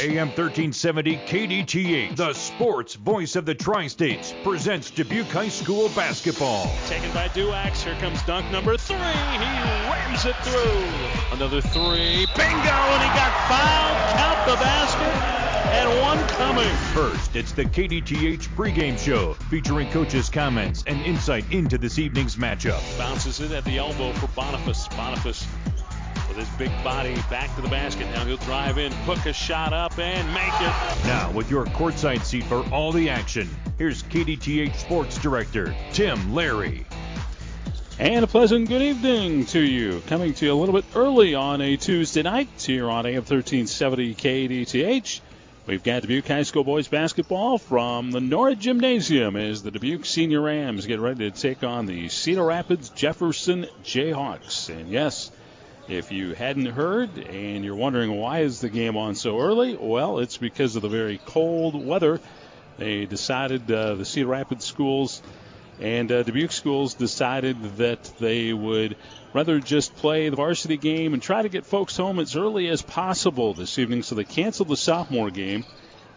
AM 1370 KDTH, the sports voice of the Tri States, presents Dubuque High School basketball. Taken by Duax. Here comes dunk number three. He rams it through. Another three. Bingo! And he got fouled. Count the basket and one coming. First, it's the KDTH pregame show featuring coaches' comments and insight into this evening's matchup. Bounces it at the elbow for Boniface. Boniface with his big body back to the basket. Now he'll drive in, hook a shot up, and make it. Now, with your courtside seat for all the action, here's KDTH Sports Director Tim Larry. And a pleasant good evening to you. Coming to you a little bit early on a Tuesday night here on AM 1370 KDTH. We've got Dubuque High School boys basketball from the Nora Gymnasium as the Dubuque Senior Rams get ready to take on the Cedar Rapids Jefferson Jayhawks. And yes, if you hadn't heard and you're wondering why is the game on so early, well, it's because of the very cold weather. They decided uh, the Cedar Rapids schools and uh, Dubuque schools decided that they would rather just play the varsity game and try to get folks home as early as possible this evening. So they canceled the sophomore game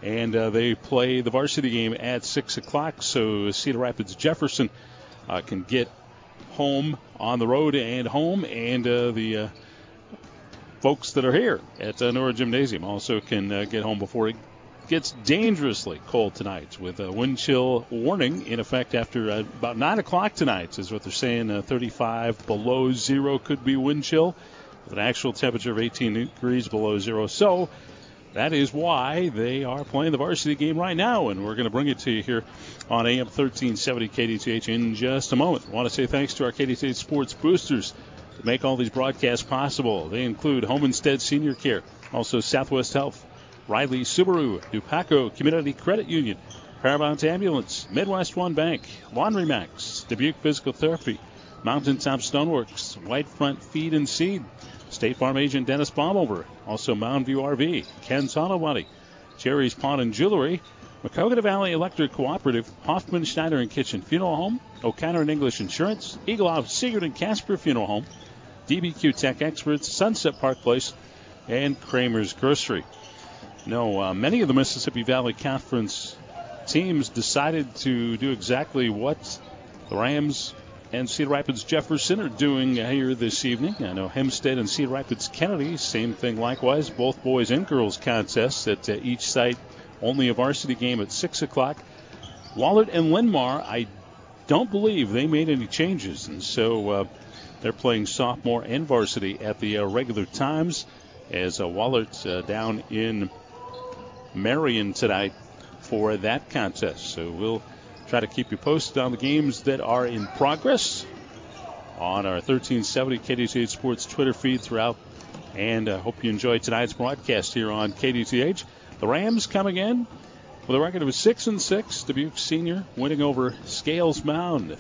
and uh, they play the varsity game at 6 o'clock so Cedar Rapids Jefferson can get home on the road and home, and uh, the uh, folks that are here at uh, Nora Gymnasium also can uh, get home before it gets dangerously cold tonight with a wind chill warning in effect after uh, about 9 o'clock tonight, is what they're saying. Uh, 35 below zero could be wind chill with an actual temperature of 18 degrees below zero. So that is why they are playing the varsity game right now, and we're going to bring it to you here on AM 1370 KDTH in just a moment. I want to say thanks to our KDTH Sports Boosters that make all these broadcasts possible. They include Home Instead Senior Care, also Southwest Health, Riley Subaru, Dupaco Community Credit Union, Paramount Ambulance, Midwest One Bank, Laundry Max, Dubuque Physical Therapy, Mountaintop Stoneworks, Whitefront Feed and Seed, State Farm agent Dennis Baumhover, also Mountain View RV, Ken Body, Jerry's Pawn and Jewelry, Maquoketa Valley Electric Cooperative, Hoffman Schneider and Kitchen Funeral Home, O'Connor and English Insurance, Eagle Eye Sigurd and Casper Funeral Home, DBQ Tech Experts, Sunset Park Place, and Kramer's Grocery. No, uh, many of the Mississippi Valley Conference teams decided to do exactly what the Rams and Cedar Rapids Jefferson are doing here this evening. I know Hempstead and Cedar Rapids Kennedy, same thing likewise. Both boys and girls contests at uh, each site. Only a varsity game at 6 o'clock. Wahlert and Linn-Mar, I don't believe they made any changes, and so uh, they're playing sophomore and varsity at the uh, regular times. As uh, down in Marion tonight for that contest, so we'll try to keep you posted on the games that are in progress on our 1370 KDTH Sports Twitter feed throughout. And I uh, hope you enjoy tonight's broadcast here on KDTH. The Rams coming in with a record of 6 and 6. Dubuque Senior winning over Scales Mound.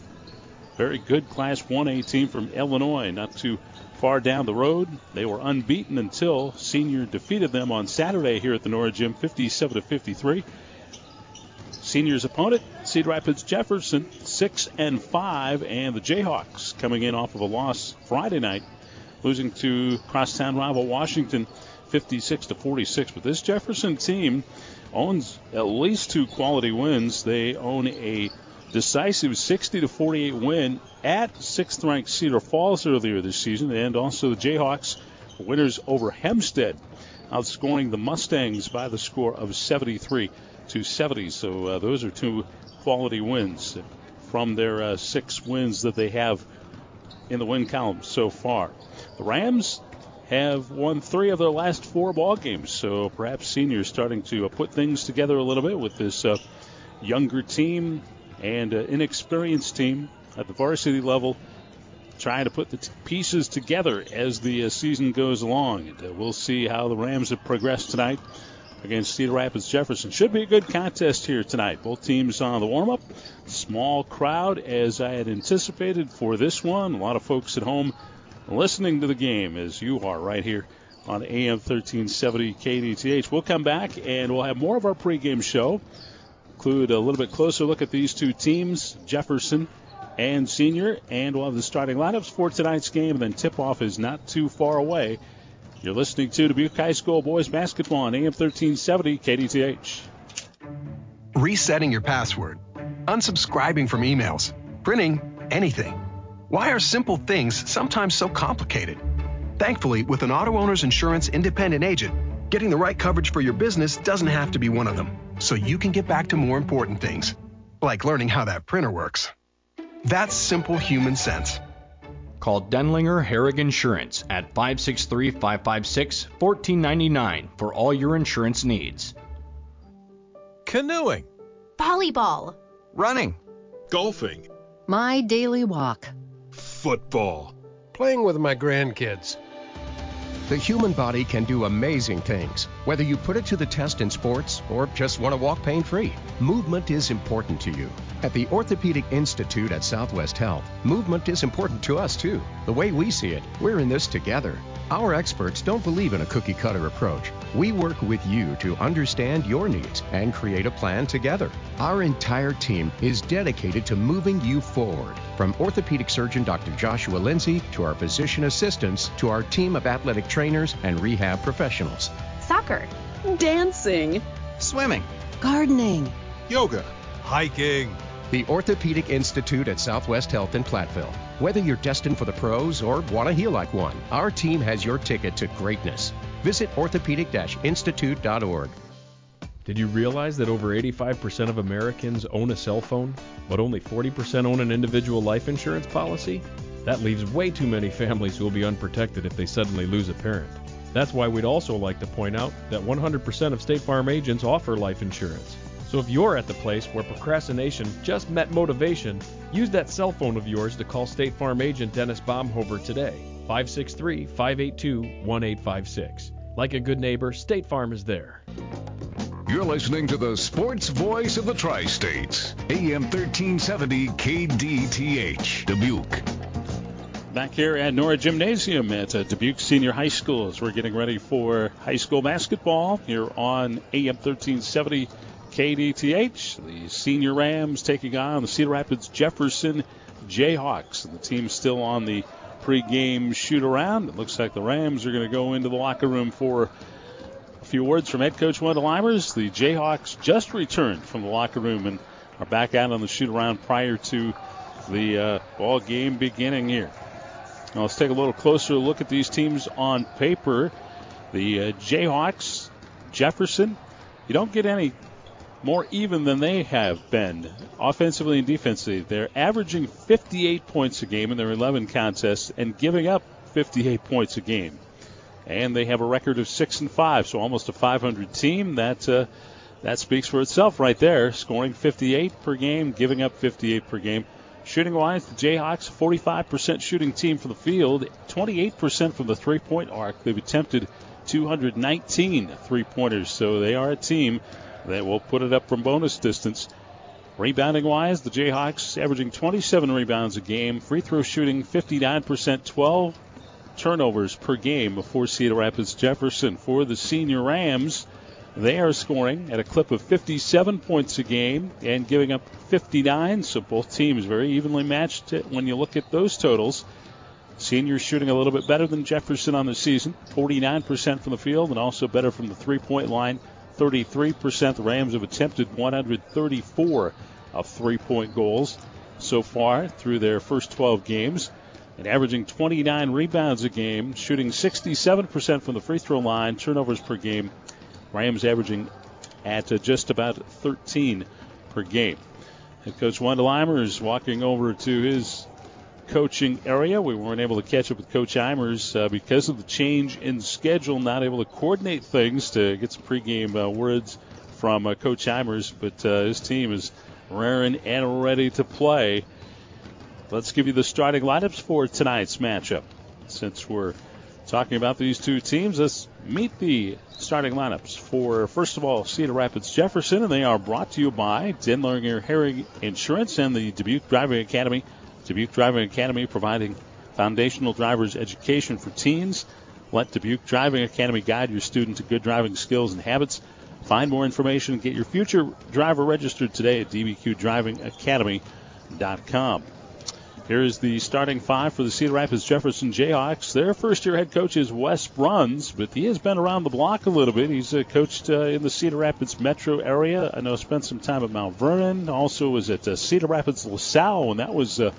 Very good Class 1A team from Illinois, not too far down the road. They were unbeaten until Senior defeated them on Saturday here at the Nora Gym, 57 to 53. Seniors opponent, Cedar Rapids Jefferson, six and five, and the Jayhawks coming in off of a loss Friday night, losing to crosstown rival Washington, 56 to 46. But this Jefferson team owns at least two quality wins. They own a decisive 60 to 48 win at sixth-ranked Cedar Falls earlier this season, and also the Jayhawks winners over Hempstead, outscoring the Mustangs by the score of 73 to 70. So uh, those are two quality wins from their uh, six wins that they have in the win column so far. The Rams have won three of their last four ball games, so perhaps seniors starting to uh, put things together a little bit with this younger team and inexperienced team at the varsity level. Trying to put the pieces together as the season goes along. We'll see how the Rams have progressed tonight against Cedar Rapids Jefferson. Should be a good contest here tonight. Both teams on the warm up. Small crowd as I had anticipated for this one. A lot of folks at home listening to the game as you are right here on AM 1370 KDTH. We'll come back and we'll have more of our pregame show. Include a little bit closer look at these two teams, Jefferson and Senior, and we'll have the starting lineups for tonight's game. And then tip off is not too far away You're listening to Dubuque High School boys basketball on AM 1370 KDTH. Resetting your password, unsubscribing from emails, printing anything. Why are simple things sometimes so complicated? Thankfully, with an auto owner's insurance independent agent, getting the right coverage for your business doesn't have to be one of them, so you can get back to more important things, like learning how that printer works. That's simple human sense. Call Denlinger Herrig Insurance at 563 556 1499 for all your insurance needs. Canoeing, volleyball, running, golfing, my daily walk, football, playing with my grandkids. The human body can do amazing things, whether you put it to the test in sports or just want to walk pain free. Movement is important to you. At the Orthopedic Institute at Southwest Health, movement is important to us too. The way we see it, we're in this together. Our experts don't believe in a cookie cutter approach. We work with you to understand your needs and create a plan together. Our entire team is dedicated to moving you forward. From orthopedic surgeon Dr. Joshua Lindsay to our physician assistants to our team of athletic trainers and rehab professionals. Soccer, dancing, swimming, gardening, yoga, hiking. The Orthopedic Institute at Southwest Health in Platteville. Whether you're destined for the pros or want to heal like one, our team has your ticket to greatness. Visit orthopedic-institute.org. Did you realize that over 85% of Americans own a cell phone, but only 40% own an individual life insurance policy? That leaves way too many families who will be unprotected if they suddenly lose a parent. That's why we'd also like to point out that 100% of State Farm agents offer life insurance. So if you're at the place where procrastination just met motivation, use that cell phone of yours to call State Farm agent Dennis Baumhover today. 563 582 1856. Like a good neighbor, State Farm is there. You're listening to the sports voice of the Tri States, AM 1370 KDTH, Dubuque. Back here at Nora Gymnasium at uh, Dubuque Senior High School as we're getting ready for high school basketball here on AM 1370 KDTH. The Senior Rams taking on the Cedar Rapids Jefferson Jayhawks. And the team's still on the pregame shoot around. It looks like the Rams are going to go into the locker room for a few words from head coach Wendell Eimers. The Jayhawks just returned from the locker room and are back out on the shoot around prior to the uh, ball game beginning here. Now let's take a little closer look at these teams on paper. The uh, Jayhawks, Jefferson, you don't get any more even than they have been offensively and defensively. They're averaging 58 points a game in their 11 contests and giving up 58 points a game. And they have a record of six and five, so almost a 500 team. That uh, that speaks for itself right there. Scoring 58 per game, giving up 58 per game. Shooting wise, the Jayhawks 45% shooting team from the field, 28% from the three-point arc. They've attempted 219 three-pointers, so they are a team that will put it up from bonus distance. Rebounding wise, the Jayhawks averaging 27 rebounds a game, free throw shooting 59%, 12 turnovers per game for Cedar Rapids Jefferson. For the senior Rams, they are scoring at a clip of 57 points a game and giving up 59, so both teams very evenly matched when you look at those totals. Seniors shooting a little bit better than Jefferson on the season, 49% from the field, and also better from the three point line, 33%. The Rams have attempted 134 of three point goals so far through their first 12 games and averaging 29 rebounds a game, shooting 67% from the free throw line, turnovers per game. Rams averaging at uh, just about 13 per game. Head coach Wendell Eimers walking over to his coaching area. We weren't able to catch up with Coach Eimers uh, because of the change in schedule, not able to coordinate things to get some pregame uh, words from uh, Coach Eimers, but his team is raring and ready to play. Let's give you the starting lineups for tonight's matchup. Since we're talking about these two teams, let's meet the starting lineups for, first of all, Cedar Rapids Jefferson, and they are brought to you by Denlinger Herring Insurance and the Dubuque Driving Academy. Dubuque Driving Academy providing foundational driver's education for teens. Let Dubuque Driving Academy guide your student to good driving skills and habits. Find more information and get your future driver registered today at dbqdrivingacademy.com. Here's the starting five for the Cedar Rapids Jefferson Jayhawks. Their first year head coach is Wes Bruns, but he has been around the block a little bit. He's uh, coached uh, in the Cedar Rapids metro area. I know spent some time at Mount Vernon. Also was at uh, Cedar Rapids LaSalle, and that was uh,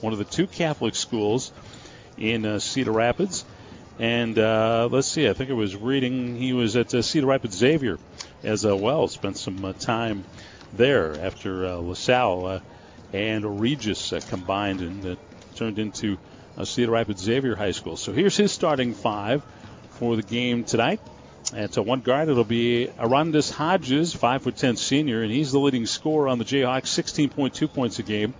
one of the two Catholic schools in uh, Cedar Rapids. And uh, let's see, I think I was reading he was at Cedar Rapids Xavier as well. Spent some time there after LaSalle and Regis uh, combined and uh, turned into uh, Cedar Rapids Xavier High School. So here's his starting five for the game tonight. At uh, one guard, it'll be Arandis Hodges, 5'10 senior, and he's the leading scorer on the Jayhawks, 16.2 points a game.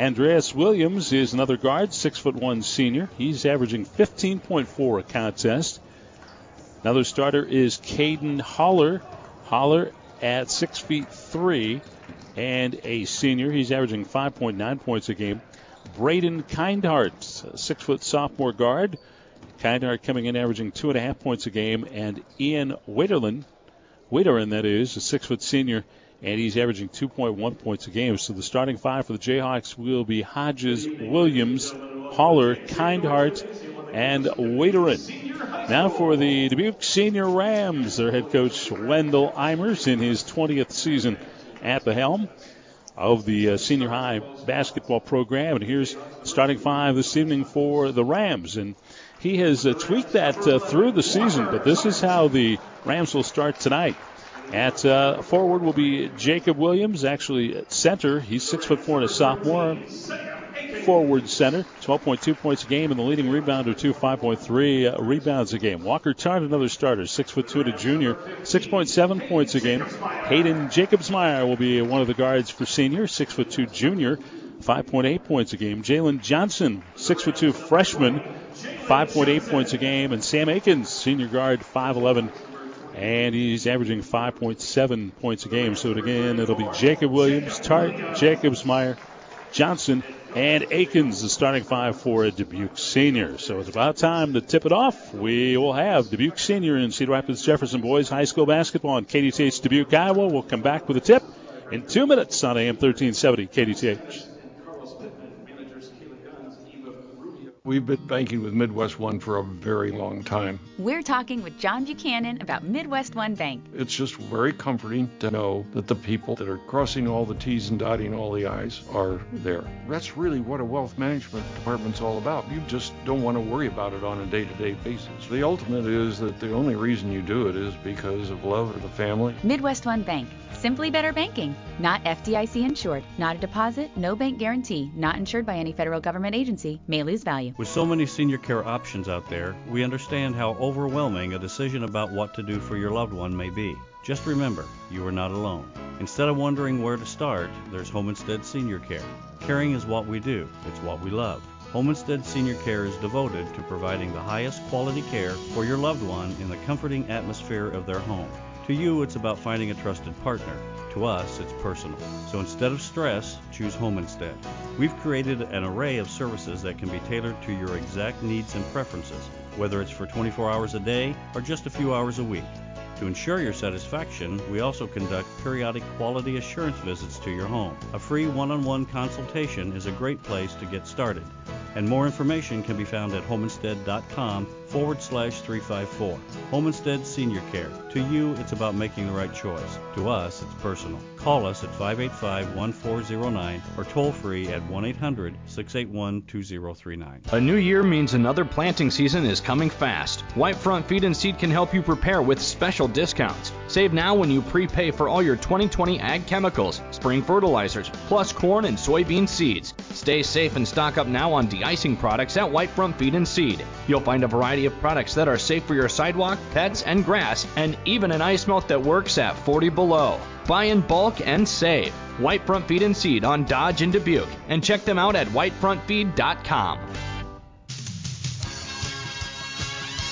Andreas Williams is another guard, 6'1 senior. He's averaging 15.4 a contest. Another starter is Caden Holler. Holler at 6 feet 3 and a senior. He's averaging 5.9 points a game. Braden Kindhart, six foot sophomore guard. Kindhart coming in averaging two and a half points a game, and Ian Waiterlin, Waiterin that is, a six foot senior, and he's averaging 2.1 points a game. So the starting five for the Jayhawks will be Hodges, Williams, Holler, Kindhart, and Waiterin. Now for the Dubuque Senior Rams, their head coach Wendell Eimers in his 20th season at the helm of the uh, senior high basketball program. And here's starting five this evening for the Rams. And he has uh, tweaked that uh, through the season, but this is how the Rams will start tonight. At uh, forward will be Jacob Williams, actually at center. He's six foot four and a sophomore forward center, 12.2 points a game, and the leading rebounder, too, 5.3 uh, rebounds a game. Walker Tart, another starter, 6'2 and a junior, 6.7 points a game. Hayden Jacobsmeyer will be one of the guards for senior, 6'2 junior, 5.8 points a game. Jalen Johnson, 6'2 freshman, 5.8 points a game. And Sam Akins, senior guard, 5'11 and he's averaging 5.7 points a game. So again, it'll be Jacob Williams, Tart, Jacobsmeyer, Johnson, and Akins, the starting five for a Dubuque Senior. So it's about time to tip it off. We will have Dubuque Senior and Cedar Rapids Jefferson Boys High School basketball on KDTH Dubuque, Iowa. We'll come back with a tip in two minutes on AM 1370 KDTH. We've been banking with Midwest One for a very long time. We're talking with John Buchanan about Midwest One Bank. It's just very comforting to know that the people that are crossing all the T's and dotting all the I's are there. That's really what a wealth management department's all about. You just don't want to worry about it on a day to day basis. The ultimate is that the only reason you do it is because of love of the family. Midwest One Bank. Simply better banking. Not FDIC insured. Not a deposit. No bank guarantee. Not insured by any federal government agency. May lose value. With so many senior care options out there, we understand how overwhelming a decision about what to do for your loved one may be. Just remember, you are not alone. Instead of wondering where to start, there's Home Instead Senior Care. Caring is what we do, it's what we love. Home Instead Senior Care is devoted to providing the highest quality care for your loved one in the comforting atmosphere of their home. To you, it's about finding a trusted partner. To us, it's personal. So instead of stress, choose home instead. We've created an array of services that can be tailored to your exact needs and preferences, whether it's for 24 hours a day or just a few hours a week. To ensure your satisfaction, we also conduct periodic quality assurance visits to your home. A free one on one consultation is a great place to get started, and more information can be found at homeinstead.com forward slash 354. Homestead Senior Care. To you, it's about making the right choice. To us, it's personal. Call us at 585 1409 or toll free at 1 800 681 2039. A new year means another planting season is coming fast. White Front Feed and Seed can help you prepare with special discounts. Save now when you prepay for all your 2020 ag chemicals, spring fertilizers, plus corn and soybean seeds. Stay safe and stock up now on de-icing products at White Front Feed and Seed. You'll find a variety of products that are safe for your sidewalk, pets, and grass, and even an ice melt that works at 40 below. Buy in bulk and save. White Front Feed and Seed on Dodge and Dubuque, and check them out at whitefrontfeed.com.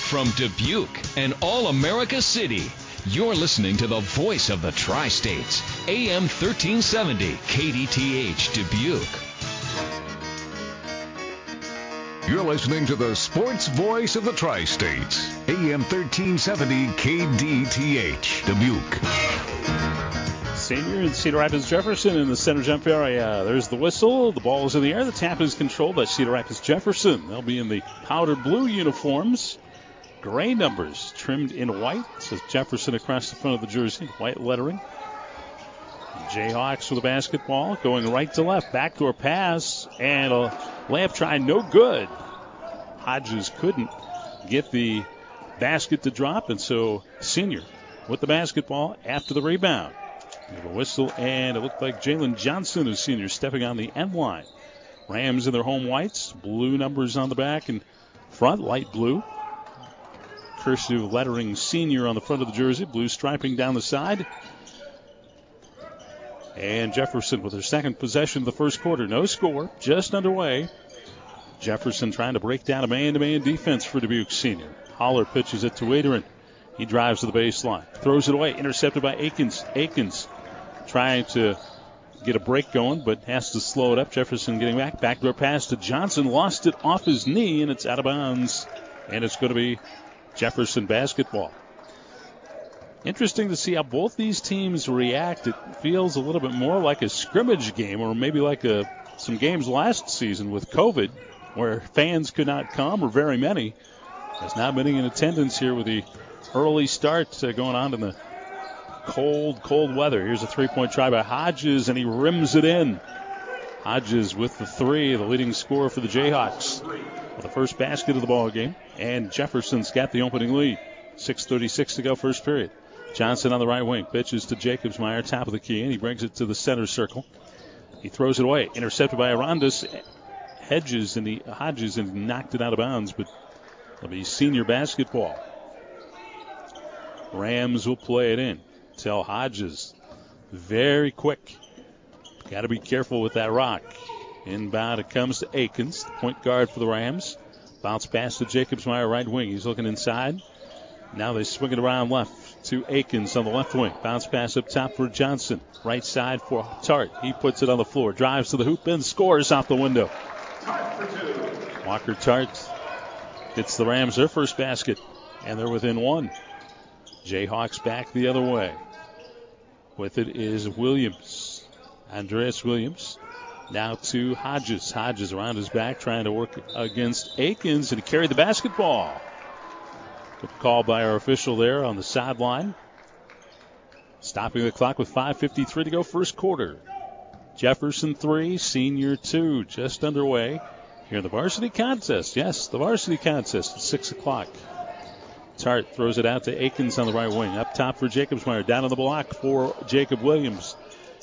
From Dubuque and All America City, you're listening to the voice of the tri states, AM 1370, KDTH Dubuque. You're listening to the sports voice of the tri states, AM 1370, KDTH Dubuque. Senior and Cedar Rapids Jefferson in the center jump area. There's the whistle. The ball is in the air. The tap is controlled by Cedar Rapids Jefferson. They'll be in the powder blue uniforms. Gray numbers trimmed in white. It says Jefferson across the front of the jersey. White lettering. Jayhawks with the basketball going right to left. Backdoor pass and a layup try no good. Hodges couldn't get the basket to drop, and so Senior with the basketball after the rebound. A whistle, and it looked like Jalen Johnson, who's senior, stepping on the end line. Rams in their home whites, blue numbers on the back and front, light blue. Cursive lettering senior on the front of the jersey, blue striping down the side. And Jefferson with their second possession of the first quarter. No score, just underway. Jefferson trying to break down a man to man defense for Dubuque Senior. Holler pitches it to Wadering. He drives to the baseline, throws it away, intercepted by Akins. Akins trying to get a break going, but has to slow it up. Jefferson getting back. Backdoor pass to Johnson. Lost it off his knee, and it's out of bounds. And it's going to be Jefferson basketball. Interesting to see how both these teams react. It feels a little bit more like a scrimmage game, or maybe like a, some games last season with COVID, where fans could not come, or very many. There's not many in attendance here with the early start uh, going on in the cold, cold weather. Here's a three point try by Hodges, and he rims it in. Hodges with the three, the leading scorer for the Jayhawks. The first basket of the ball game, and Jefferson's got the opening lead. 6:36 to go, first period. Johnson on the right wing pitches to Jacobsmeyer, top of the key, and he brings it to the center circle. He throws it away, intercepted by Arondis. Hedges and the Hodges and knocked it out of bounds, but it'll be senior basketball. Rams will play it in. Tell Hodges. Very quick. Got to be careful with that rock. Inbound it comes to Akins, the point guard for the Rams. Bounce pass to Jacobsmeyer, right wing. He's looking inside. Now they swing it around left to Akins on the left wing. Bounce pass up top for Johnson. Right side for Tart. He puts it on the floor. Drives to the hoop and scores off the window. Walker Tart gets the Rams their first basket, and they're within one. Jayhawks back the other way. With it is Williams. Andreas Williams. Now to Hodges. Hodges around his back trying to work against Akins and carried the basketball. Good call by our official there on the sideline. Stopping the clock with 5.53 to go, first quarter. Jefferson 3, Senior 2, just underway here in the varsity contest. Yes, the varsity contest at 6 o'clock. Tart throws it out to Akins on the right wing. Up top for Jacobsmeyer. Down on the block for Jacob Williams.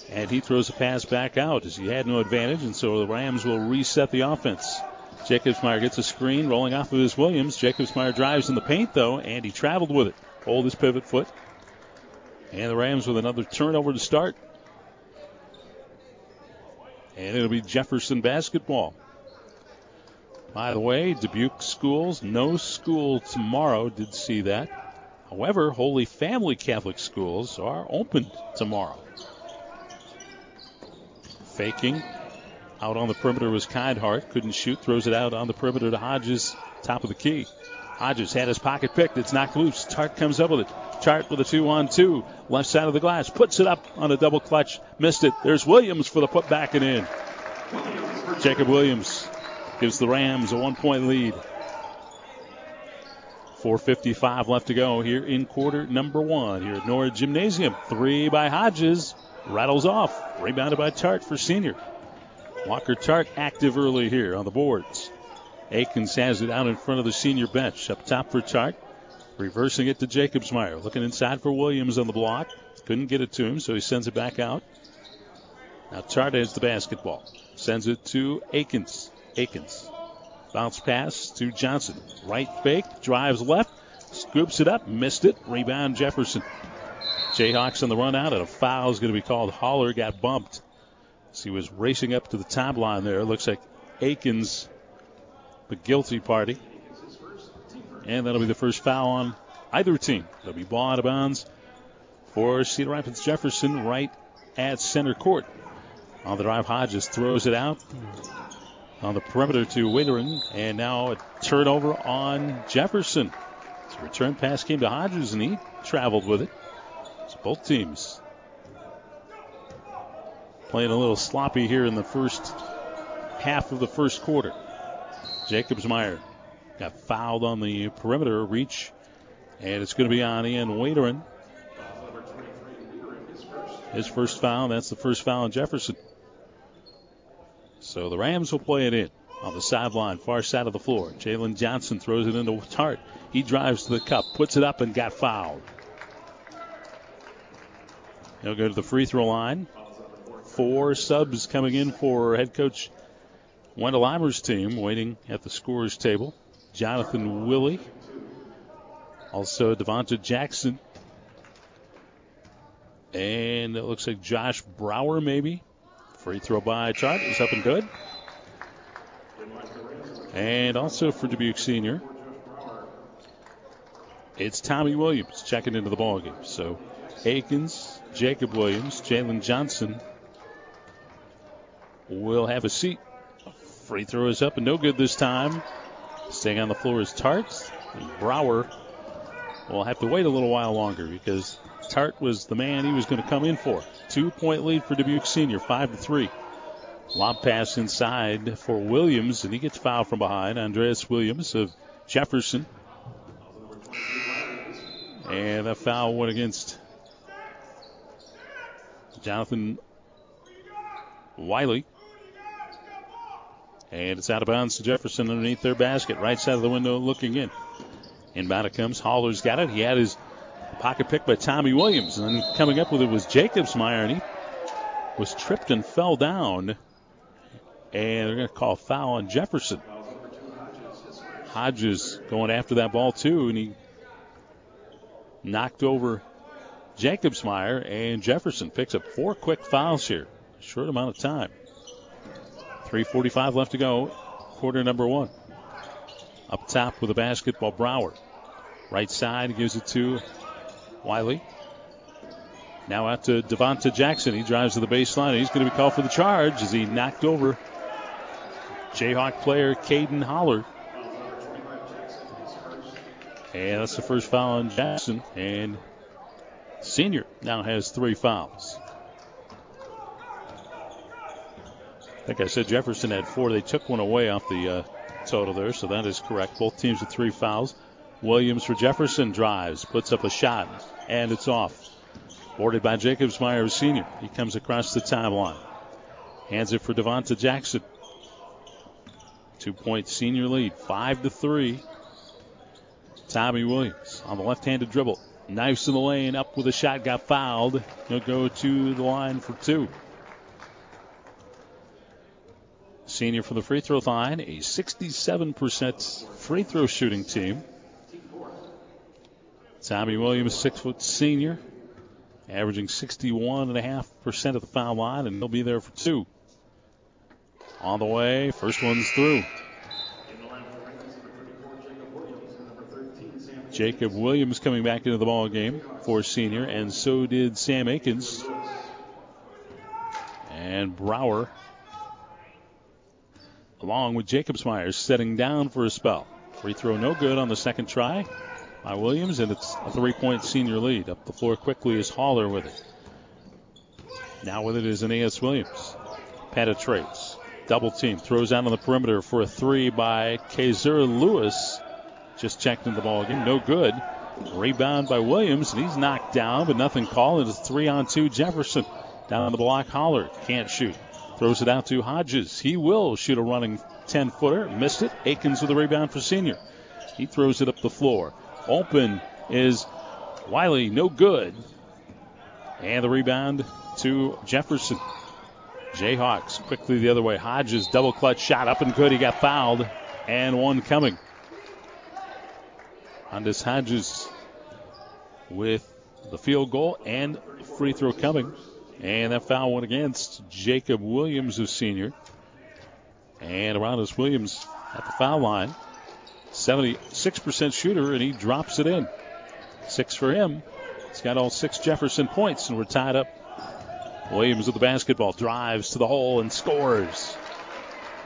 And he throws a pass back out as he had no advantage, and so the Rams will reset the offense. Jacobsmeyer gets a screen rolling off of his Williams. Jacobsmeyer drives in the paint, though, and he traveled with it. Hold his pivot foot. And the Rams with another turnover to start. And it'll be Jefferson basketball. By the way, Dubuque schools, no school tomorrow. Did see that. However, Holy Family Catholic schools are open tomorrow. Faking. Out on the perimeter was Kindhart. Couldn't shoot. Throws it out on the perimeter to Hodges. Top of the key. Hodges had his pocket picked. It's knocked loose. Tart comes up with it. Tart with a two on two. Left side of the glass. Puts it up on a double clutch. Missed it. There's Williams for the putback and in. Jacob Williams gives the Rams a one point lead. 4.55 left to go here in quarter number one here at Nora Gymnasium. Three by Hodges. Rattles off. Rebounded by Tart for senior. Walker Tart active early here on the boards. Akins has it out in front of the senior bench. Up top for Tart. Reversing it to Jacobsmeyer. Looking inside for Williams on the block. Couldn't get it to him, so he sends it back out. Now Tart has the basketball. Sends it to Akins. Akins. Bounce pass to Johnson. Right fake. Drives left. Scoops it up. Missed it. Rebound Jefferson. Jayhawks on the run out, and a foul is going to be called. Holler got bumped. As he was racing up to the top line there. Looks like Akins, the guilty party. And that'll be the first foul on either team. That'll be ball out of bounds for Cedar Rapids Jefferson right at center court. On the drive, Hodges throws it out on the perimeter to Wadering, and now a turnover on Jefferson. So return pass came to Hodges, and he traveled with it. So both teams playing a little sloppy here in the first half of the first quarter. Jacobsmeyer got fouled on the perimeter reach, and it's going to be on Ian Waderin. His first foul, that's the first foul on Jefferson. So the Rams will play it in on the sideline, far side of the floor. Jalen Johnson throws it into Tart. He drives to the cup, puts it up, and got fouled. He'll go to the free throw line. Four subs coming in for head coach Wendell Eimer's team, waiting at the scorer's table. Jonathan Willie, also Devonta Jackson, and it looks like Josh Brower maybe. Free throw by Tart is up and good. And also for Dubuque Senior, it's Tommy Williams checking into the ballgame. So Akins, Jacob Williams, Jalen Johnson will have a seat. Free throw is up and no good this time. Staying on the floor is Tarts. And Brower will have to wait a little while longer because Tart was the man he was going to come in for. Two point lead for Dubuque Senior, five to three. Lob pass inside for Williams, and he gets fouled from behind. Andreas Williams of Jefferson. And that foul went against Jonathan Wiley. And it's out of bounds to Jefferson underneath their basket. Right side of the window looking in. Inbound it comes. Holler's got it. He had his pocket pick by Tommy Williams. And then coming up with it was Jacobsmeyer. And he was tripped and fell down. And they're going to call a foul on Jefferson. Hodges going after that ball too. And he knocked over Jacobsmeyer. And Jefferson picks up four quick fouls here. Short amount of time. 3.45 left to go. Quarter number one. Up top with a basketball, Brower. Right side gives it to Wiley. Now out to Devonta Jackson. He drives to the baseline. He's going to be called for the charge as he knocked over Jayhawk player Caden Holler. And that's the first foul on Jackson. And senior now has three fouls. I think I said Jefferson had four. They took one away off the uh, total there, so that is correct. Both teams with three fouls. Williams for Jefferson drives, puts up a shot, and it's off. Boarded by Jacobsmeyer, senior. He comes across the timeline. Hands it for Devonta Jackson. Two point senior lead, five to three. Tommy Williams on the left-handed dribble. Knifes in the lane, up with a shot, got fouled. He'll go to the line for two. Senior from the free throw line, a 67% free throw shooting team. Tommy Williams, six foot senior, averaging 61.5% of the foul line, and he'll be there for two. On the way, first one's through. Jacob Williams coming back into the ball game for senior, and so did Sam Akins. And Brower, along with Jacobsmeyer, setting down for a spell. Free throw no good on the second try by Williams, and it's a three point senior lead. Up the floor quickly is Holler with it. Now with it is Aeneas Williams. Penetrates. Double team. Throws out on the perimeter for a three by Kaiser Lewis. Just checked in the ball game. No good. Rebound by Williams, and he's knocked down, but nothing called. It's three on two. Jefferson down on the block. Holler can't shoot. Throws it out to Hodges. He will shoot a running 10 footer. Missed it. Akins with a rebound for senior. He throws it up the floor. Open is Wiley. No good. And the rebound to Jefferson. Jayhawks quickly the other way. Hodges double clutch shot up and good. He got fouled. And one coming. Andres Hodges with the field goal and free throw coming. And that foul went against Jacob Williams, a senior. And Aroundus Williams at the foul line. 76% shooter, and he drops it in. Six for him. He's got all six Jefferson points, and we're tied up. Williams with the basketball drives to the hole and scores.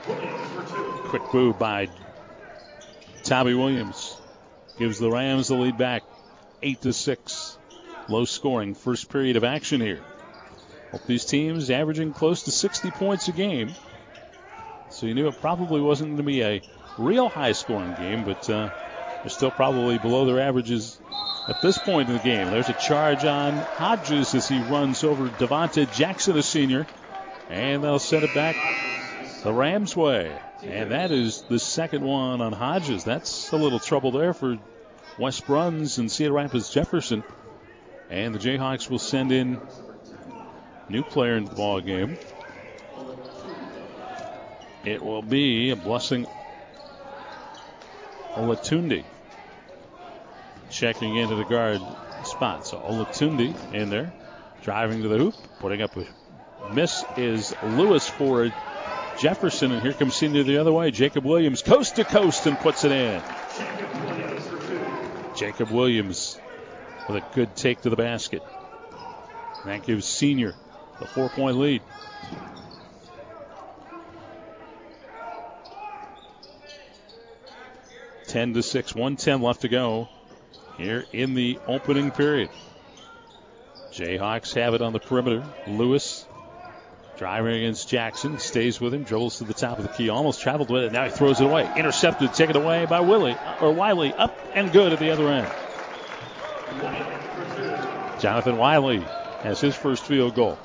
Quick move by Tommy Williams gives the Rams the lead back, eight to six. Low scoring first period of action here. Both these teams averaging close to 60 points a game. So you knew it probably wasn't going to be a real high scoring game, but uh, they're still probably below their averages at this point in the game. There's a charge on Hodges as he runs over Devonte Jackson, a senior, and they'll send it back the Rams way. And that is the second one on Hodges. That's a little trouble there for Wes Bruns and Cedar Rapids Jefferson. And the Jayhawks will send in new player into the ball game. It will be a blessing Olatunde checking into the guard spot. So Olatunde in there, driving to the hoop, putting up a miss is Lewis for Jefferson, and here comes Senior the other way. Jacob Williams coast to coast and puts it in. Jacob Williams with a good take to the basket. That gives Senior the four point lead. Ten to six, one ten left to go here in the opening period. Jayhawks have it on the perimeter. Lewis driving against Jackson, stays with him, dribbles to the top of the key, almost traveled with it. Now he throws it away. Intercepted, taken away by Willie or Wiley, up and good at the other end. Jonathan Wiley has his first field goal.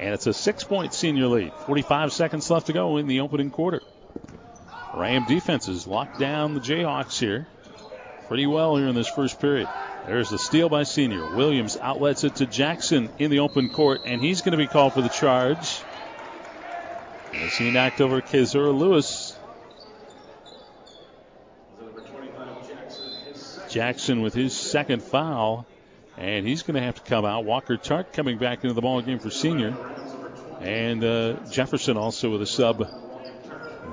And it's a six point senior lead. 45 seconds left to go in the opening quarter. Ram defenses locked down the Jayhawks here pretty well here in this first period. There's the steal by senior. Williams outlets it to Jackson in the open court, and he's going to be called for the charge. As he knocked over Kazura Lewis. Jackson with his second foul, and he's going to have to come out. Walker Tart coming back into the ball game for senior, and uh, Jefferson also with a sub.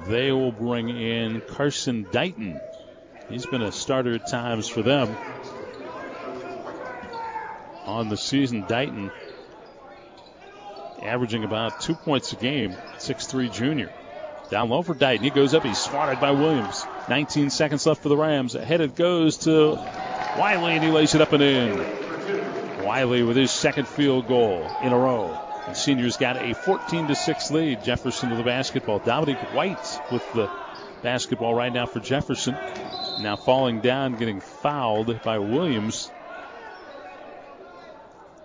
They will bring in Carson Dighton He's been a starter at times for them. On the season, Dighton averaging about two points a game, 6'3 junior. Down low for Dighton. He goes up. He's swatted by Williams. 19 seconds left for the Rams. Ahead it goes to Wiley, and he lays it up and in. Wiley with his second field goal in a row. Seniors got a 14 to 6 lead. Jefferson with the basketball. Dominic White with the basketball right now for Jefferson. Now falling down, getting fouled by Williams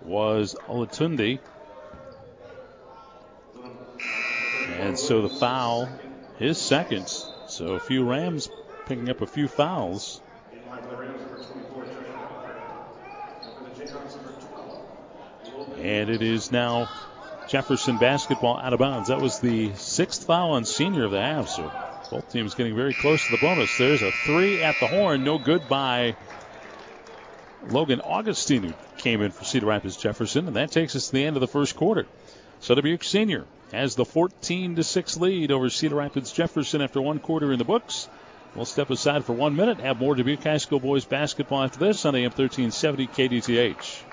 was Olatunde. And so the foul, his second. So a few Rams picking up a few fouls. And it is now Jefferson basketball out of bounds. That was the sixth foul on senior of the half. So both teams getting very close to the bonus. There's a three at the horn, no good by Logan Augustine, who came in for Cedar Rapids Jefferson, and that takes us to the end of the first quarter. So Dubuque Senior has the 14 to 6 lead over Cedar Rapids Jefferson after one quarter in the books. We'll step aside for one minute, have more Dubuque High School boys basketball after this on AM 1370 KDTH.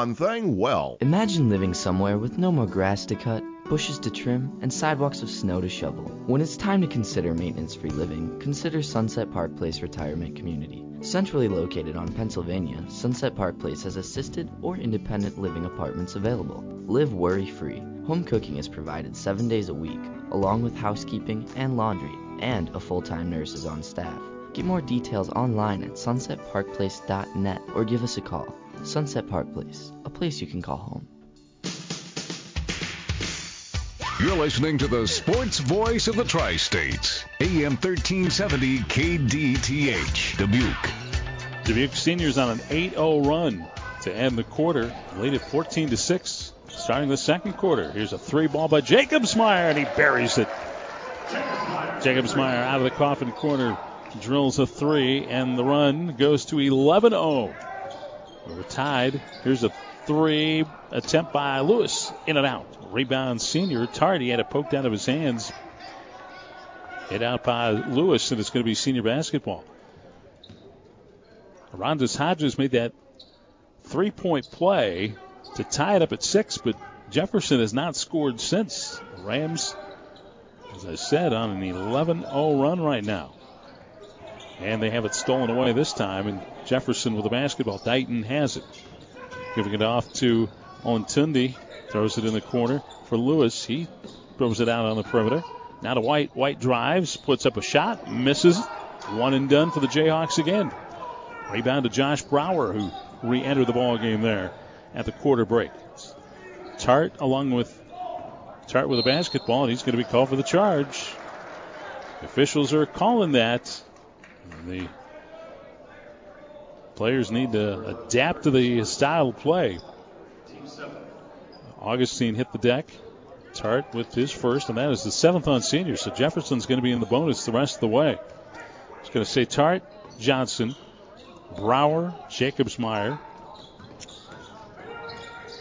thing well. Imagine living somewhere with no more grass to cut, bushes to trim, and sidewalks of snow to shovel. When it's time to consider maintenance free living, consider Sunset Park Place Retirement Community. Centrally located on Pennsylvania, Sunset Park Place has assisted or independent living apartments available. Live worry free. Home cooking is provided seven days a week, along with housekeeping and laundry, and a full time nurse is on staff. Get more details online at sunsetparkplace.net or give us a call Sunset Park Place, a place you can call home. You're listening to the sports voice of the Tri States, AM 1370 KDTH, Dubuque. Dubuque Seniors on an 8 0 run to end the quarter, lead at 14 to 6. Starting the second quarter, here's a three ball by Jacob Jacobsmeyer, and he buries it. Jacob Jacobsmeyer out of the coffin corner drills a three, and the run goes to 11 0. We're tied. Here's a three attempt by Lewis. In and out. Rebound senior. Tardy had it poked out of his hands. Hit out by Lewis, and it's going to be senior basketball. Rondis Hodges made that three point play to tie it up at six, but Jefferson has not scored since. Rams, as I said, on an 11 0 run right now. And they have it stolen away this time, and Jefferson with the basketball. Dighton has it. Giving it off to Ontundi. Throws it in the corner for Lewis. He throws it out on the perimeter. Now to White. White drives, puts up a shot, misses. One and done for the Jayhawks again. Rebound to Josh Brower, who re entered the ball game there at the quarter break. Tart along with Tart with a basketball, and he's going to be called for the charge. Officials are calling that. The players need to adapt to the style of play. Augustine hit the deck. Tart with his first, and that is the seventh on senior. So Jefferson's going to be in the bonus the rest of the way. It's going to say Tart, Johnson, Brower, Jacobsmeyer,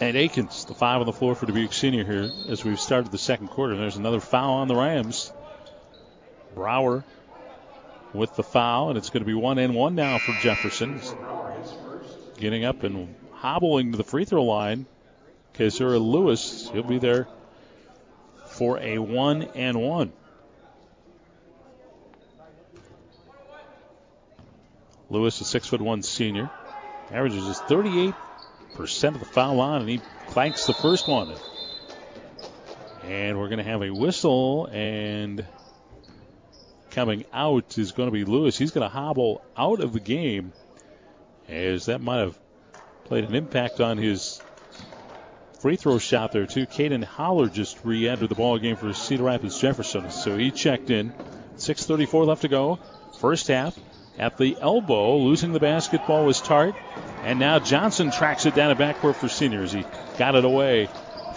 and Akins, the five on the floor for Dubuque Senior here as we've started the second quarter. And There's another foul on the Rams. Brower with the foul, and it's going to be one and one now for Jefferson. Getting up and hobbling to the free throw line. Kazura Lewis, he'll be there for a one and one. Lewis, a six foot one senior, averages just 38 percent of the foul line, and he clanks the first one. And we're going to have a whistle, and coming out is going to be Lewis. He's going to hobble out of the game, as that might have played an impact on his free throw shot there too. Caden Holler just re-entered the ball game for Cedar Rapids Jefferson, so he checked in. 6:34 left to go, first half. At the elbow, losing the basketball was Tart, and now Johnson tracks it down a backcourt for seniors. He got it away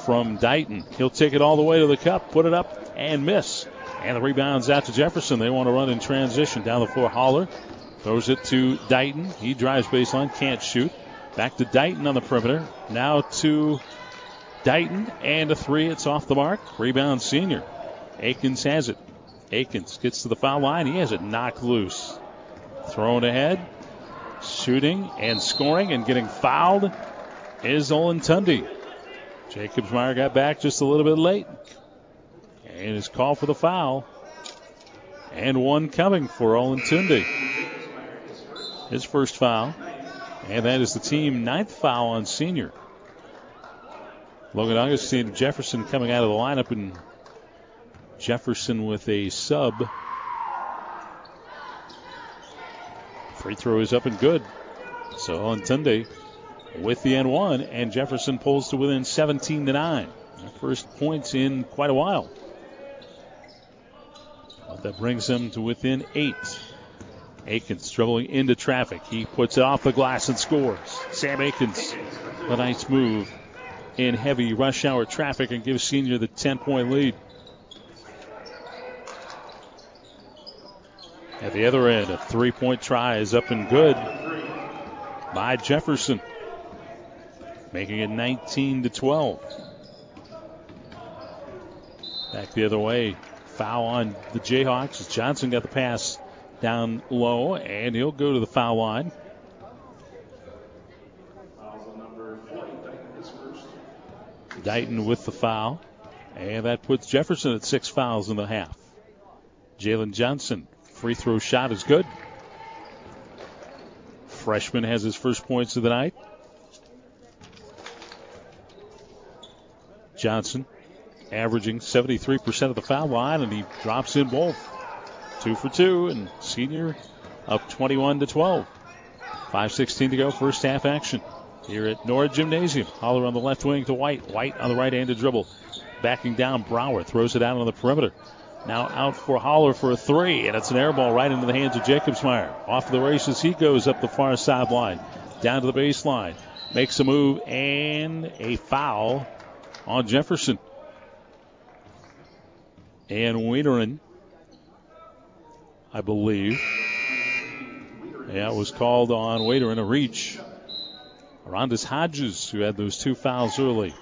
from Dighton. He'll take it all the way to the cup, put it up, and miss. And the rebound's out to Jefferson. They want to run in transition. Down the floor, Holler throws it to Dighton. He drives baseline, can't shoot. Back to Dighton on the perimeter. Now to Dighton, and a three. It's off the mark. Rebound senior. Akins has it. Akins gets to the foul line. He has it knocked loose. Thrown ahead. Shooting and scoring and getting fouled is Olentundi. Jacobsmeyer got back just a little bit late. And is called for the foul. And one coming for Olentundi. His first foul. And that is the team ninth foul on senior. Logan Augustine Jefferson coming out of the lineup and Jefferson with a sub. Free throw is up and good. So on Tunde with the N1, and Jefferson pulls to within 17 to 9. First points in quite a while. That brings them to within eight. Akins dribbling into traffic. He puts it off the glass and scores. Sam Akins, the nice move in heavy rush hour traffic and gives Senior the 10 point lead. At the other end, a three point try is up and good by Jefferson, making it 19 to 12. Back the other way, foul on the Jayhawks. Johnson got the pass down low, and he'll go to the foul line. Dighton with the foul, and that puts Jefferson at six fouls in the half. Jalen Johnson Free throw shot is good. Freshman has his first points of the night. Johnson averaging 73% of the foul line, and he drops in both. Two for two, and senior up 21 to 12. 5.16 to go, first half action here at Nora Gymnasium. Holler on the left wing to White. White on the right hand to dribble. Backing down, Brower throws it out on the perimeter. Now out for Holler for a three, and it's an air ball right into the hands of Jacobsmeyer. Off the races he goes up the far sideline, down to the baseline, makes a move, and a foul on Jefferson. And Wieneren, I believe. Yeah, it was called on Wieneren, a reach. Arondis Hodges, who had those two fouls early.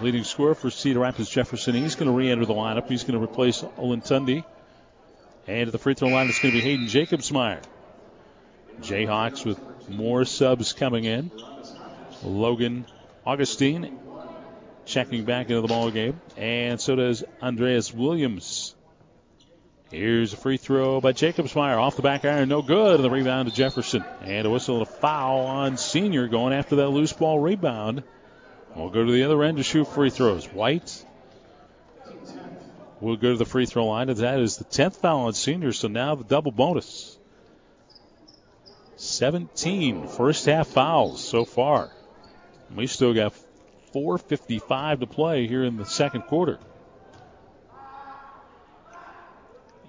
Leading scorer for Cedar Rapids Jefferson. He's going to re enter the lineup. He's going to replace Olentundi. And at the free throw line, it's going to be Hayden Jacobsmeyer. Jayhawks with more subs coming in. Logan Augustine checking back into the ball game, and so does Andreas Williams. Here's a free throw by Jacobsmeyer off the back iron, no good. The rebound to Jefferson, and a whistle and a foul on Senior going after that loose ball rebound. We'll go to the other end to shoot free throws. White will go to the free throw line, and that is the 10th foul on Senior, so now the double bonus. 17 first half fouls so far. We still got 4.55 to play here in the second quarter.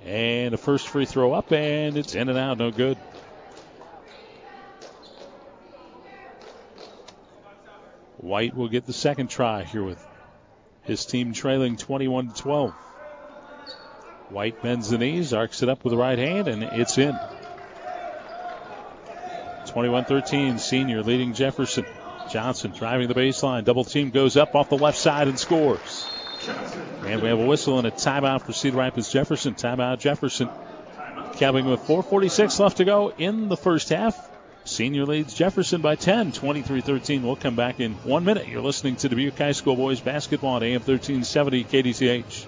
And the first free throw up, and it's in and out, no good. White will get the second try here with his team trailing 21 to 12. White bends the knees, arcs it up with the right hand, and it's in. 21 13, senior leading Jefferson. Johnson driving the baseline. Double team goes up off the left side and scores. And we have a whistle and a timeout for Cedar Rapids Jefferson. Timeout Jefferson. Coming with 4.46 left to go in the first half. Senior leads Jefferson by 10, 23 13. We'll come back in one minute. You're listening to Dubuque High School Boys Basketball at AM 1370 KDTH.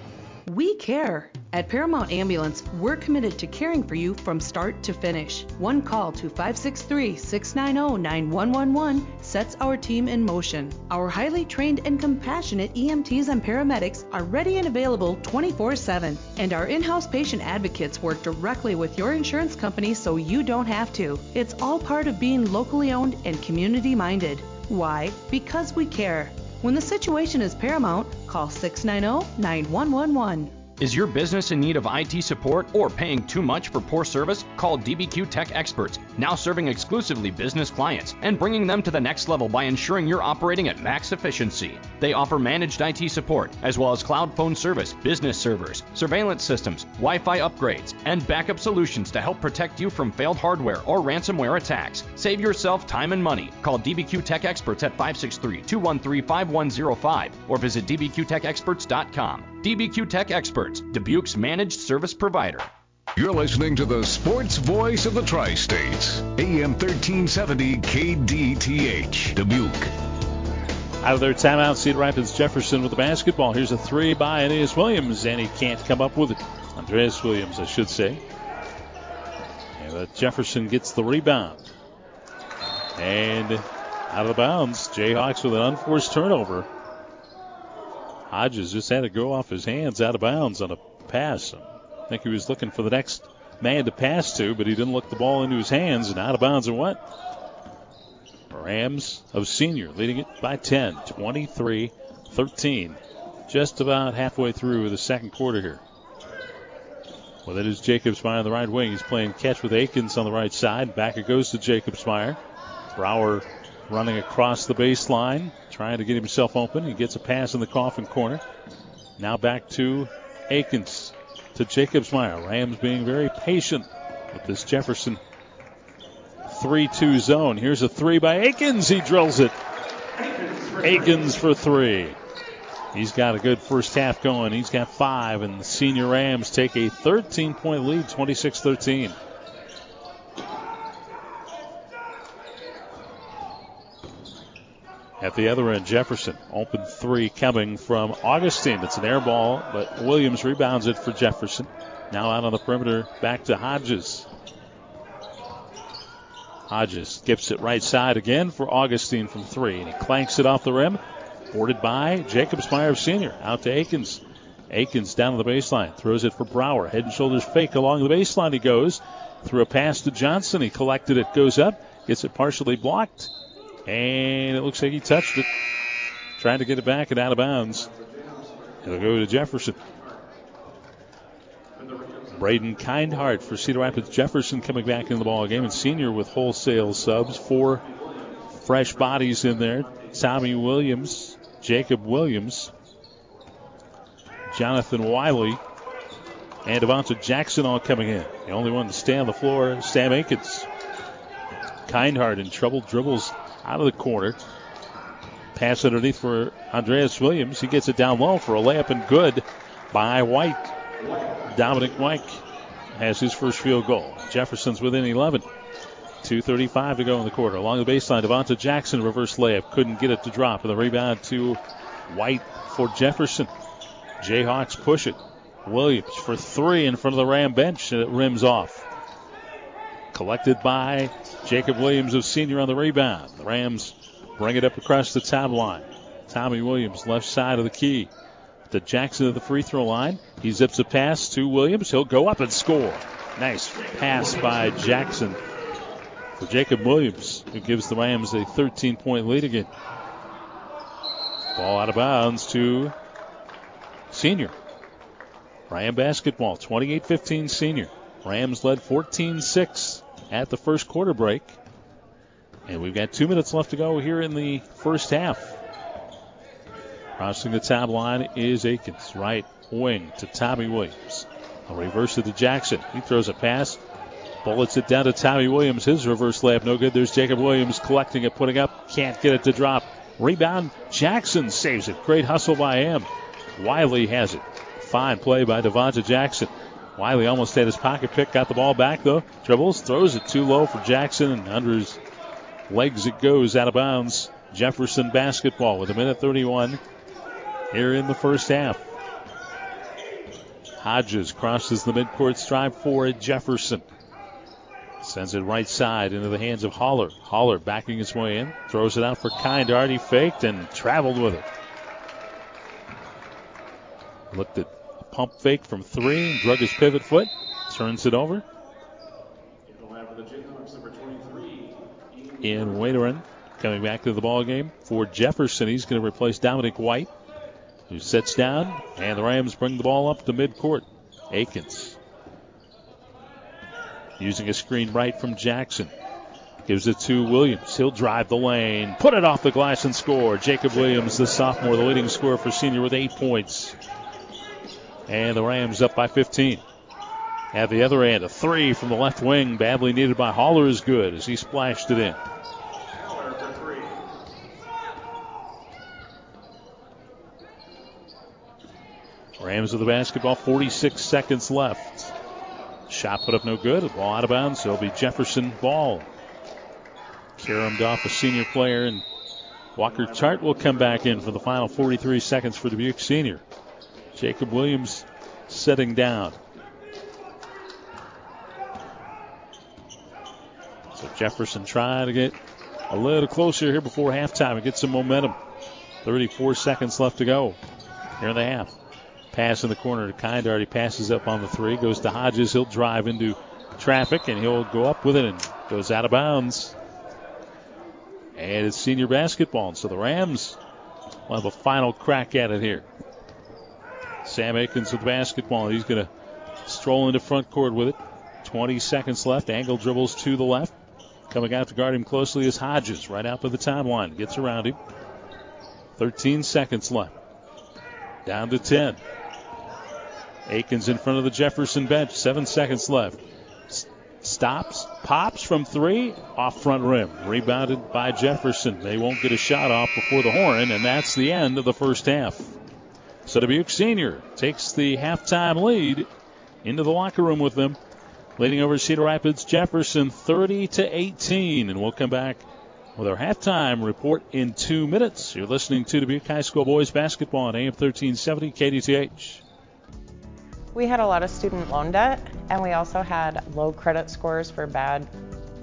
We care. At Paramount Ambulance, we're committed to caring for you from start to finish. One call to 563 690 9111 sets our team in motion. Our highly trained and compassionate EMTs and paramedics are ready and available 24 7. And our in house patient advocates work directly with your insurance company so you don't have to. It's all part of being locally owned and community minded. Why? Because we care. When the situation is paramount, call 690 9111. Is your business in need of IT support or paying too much for poor service? Call DBQ Tech Experts, now serving exclusively business clients and bringing them to the next level by ensuring you're operating at max efficiency. They offer managed IT support, as well as cloud phone service, business servers, surveillance systems, Wi Fi upgrades, and backup solutions to help protect you from failed hardware or ransomware attacks. Save yourself time and money. Call DBQ Tech Experts at 563 213 5105 or visit dbqtechexperts.com. DBQ Tech Experts, Dubuque's managed service provider. You're listening to the sports voice of the Tri States, AM 1370 KDTH, Dubuque. Out of their timeout, Cedar Rapids Jefferson with the basketball. Here's a three by Andreas Williams, and he can't come up with it. Andreas Williams, I should say. And uh, Jefferson gets the rebound. And out of the bounds, Jayhawks with an unforced turnover. Hodges just had to go off his hands out of bounds on a pass. I think he was looking for the next man to pass to, but he didn't look the ball into his hands, and out of bounds and went. Rams of senior leading it by 10, 23 13. Just about halfway through the second quarter here. Well, that is Jacobsmeyer on the right wing. He's playing catch with Akins on the right side. Back it goes to Jacobsmeyer. Brower running across the baseline, trying to get himself open. He gets a pass in the coffin corner. Now back to Akins to Jacobsmeyer. Rams being very patient with this Jefferson 3 2 zone. Here's a three by Akins. He drills it. Akins for three. He's got a good first half going. He's got five, and the senior Rams take a 13 point lead, 26 13. At the other end, Jefferson. Open three coming from Augustine. It's an air ball, but Williams rebounds it for Jefferson. Now out on the perimeter, back to Hodges. Hodges skips it right side again for Augustine from three, and he clanks it off the rim. Boarded by Jacobsmeyer Sr. Out to Akins. Akins down to the baseline. Throws it for Brower. Head and shoulders fake along the baseline he goes. Through a pass to Johnson. He collected it, goes up, gets it partially blocked. And it looks like he touched it. Trying to get it back and out of bounds. It'll go to Jefferson. Braden Kindhart for Cedar Rapids Jefferson coming back in the ball game, and senior with wholesale subs, four fresh bodies in there. Tommy Williams, Jacob Williams, Jonathan Wiley, and Devonta Jackson all coming in. The only one to stay on the floor, Sam Akins. Kindhart in trouble, dribbles out of the corner. Pass underneath for Andreas Williams. He gets it down low for a layup and good by White. Dominic White has his first field goal. Jefferson's within 11. 2.35 to go in the quarter. Along the baseline, Devonta Jackson reverse layup. Couldn't get it to drop. And the rebound to White for Jefferson. Jayhawks push it. Williams for three in front of the Ram bench. And it rims off. Collected by Jacob Williams of senior on the rebound. The Rams bring it up across the top line. Tommy Williams, left side of the key. To Jackson at the free throw line. He zips a pass to Williams. He'll go up and score. Nice pass by Jackson for Jacob Williams, who gives the Rams a 13 point lead again. Ball out of bounds to senior. Ram basketball, 28 15 senior. Rams led 14 6 at the first quarter break. And we've got two minutes left to go here in the first half. Crossing the top line is Akins. Right wing to Tommy Williams. A reverse to Jackson. He throws a pass. Bullets it down to Tommy Williams. His reverse layup no good. There's Jacob Williams collecting it, putting up. Can't get it to drop. Rebound. Jackson saves it. Great hustle by him. Wiley has it. Fine play by Devonta Jackson. Wiley almost had his pocket pick. Got the ball back though. Dribbles. Throws it too low for Jackson. And under his legs it goes out of bounds. Jefferson basketball with a minute 31 here in the first half. Hodges crosses the midcourt stripe for Jefferson. Sends it right side into the hands of Holler. Holler backing his way in. Throws it out for Kindhart. He faked and traveled with it. Looked at pump fake from three. Drug his pivot foot. Turns it over. In Wainwright coming back to the ball game for Jefferson. He's going to replace Dominic White, who sits down, and the Rams bring the ball up to midcourt. Akins using a screen right from Jackson. Gives it to Williams. He'll drive the lane, put it off the glass and score. Jacob Williams, the sophomore, the leading scorer for senior with eight points. And the Rams up by 15. At the other end, a three from the left wing, badly needed by Holler, is good as he splashed it in. Rams with the basketball, 46 seconds left. Shot put up no good. Ball out of bounds. So it'll be Jefferson ball. Caromed off a senior player, and Walker Tart will come back in for the final 43 seconds for Dubuque senior. Jacob Williams setting down. So Jefferson trying to get a little closer here before halftime and get some momentum. 34 seconds left to go here in the half. Pass in the corner to Kindhart. He passes up on the three. Goes to Hodges. He'll drive into traffic and he'll go up with it and goes out of bounds. And it's senior basketball. And so the Rams will have a final crack at it here. Sam Akins with basketball. He's going to stroll into front court with it. 20 seconds left. Angle dribbles to the left. Coming out to guard him closely is Hodges. Right out to the timeline. Gets around him. 13 seconds left. Down to 10. Akins in front of the Jefferson bench. Seven seconds left. Stops, pops from three, off front rim. Rebounded by Jefferson. They won't get a shot off before the horn, and that's the end of the first half. So Dubuque Senior takes the halftime lead into the locker room with them, leading over Cedar Rapids Jefferson 30 to 18. And we'll come back with our halftime report in two minutes. You're listening to Dubuque High School Boys Basketball on AM 1370 KDTH. We had a lot of student loan debt, and we also had low credit scores for bad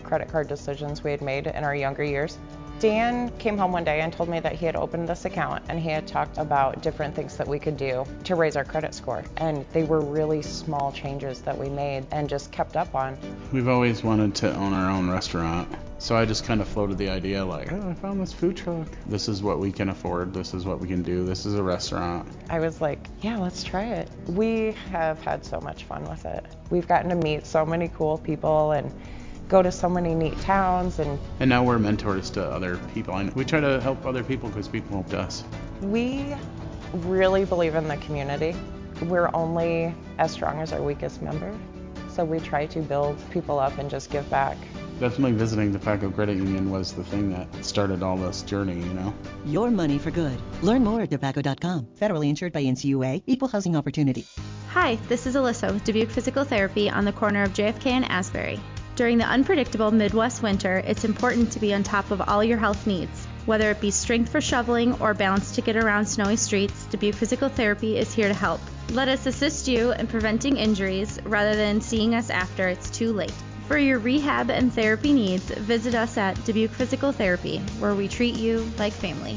credit card decisions we had made in our younger years. Dan came home one day and told me that he had opened this account and he had talked about different things that we could do to raise our credit score. And they were really small changes that we made and just kept up on. We've always wanted to own our own restaurant. So I just kind of floated the idea like, oh, I found this food truck. This is what we can afford. This is what we can do. This is a restaurant. I was like, yeah, let's try it. We have had so much fun with it. We've gotten to meet so many cool people and go to so many neat towns and and now we're mentors to other people and we try to help other people because people helped us we really believe in the community we're only as strong as our weakest member so we try to build people up and just give back Definitely visiting Dupaco Credit Union was the thing that started all this journey, you know. Your money for good. Learn more at dupaco.com. Federally insured by NCUA, Equal Housing Opportunity. Hi, this is Alyssa with Dubuque Physical Therapy on the corner of JFK and Asbury. During the unpredictable Midwest winter, it's important to be on top of all your health needs. Whether it be strength for shoveling or balance to get around snowy streets, Dubuque Physical Therapy is here to help. Let us assist you in preventing injuries rather than seeing us after it's too late. For your rehab and therapy needs, visit us at Dubuque Physical Therapy, where we treat you like family.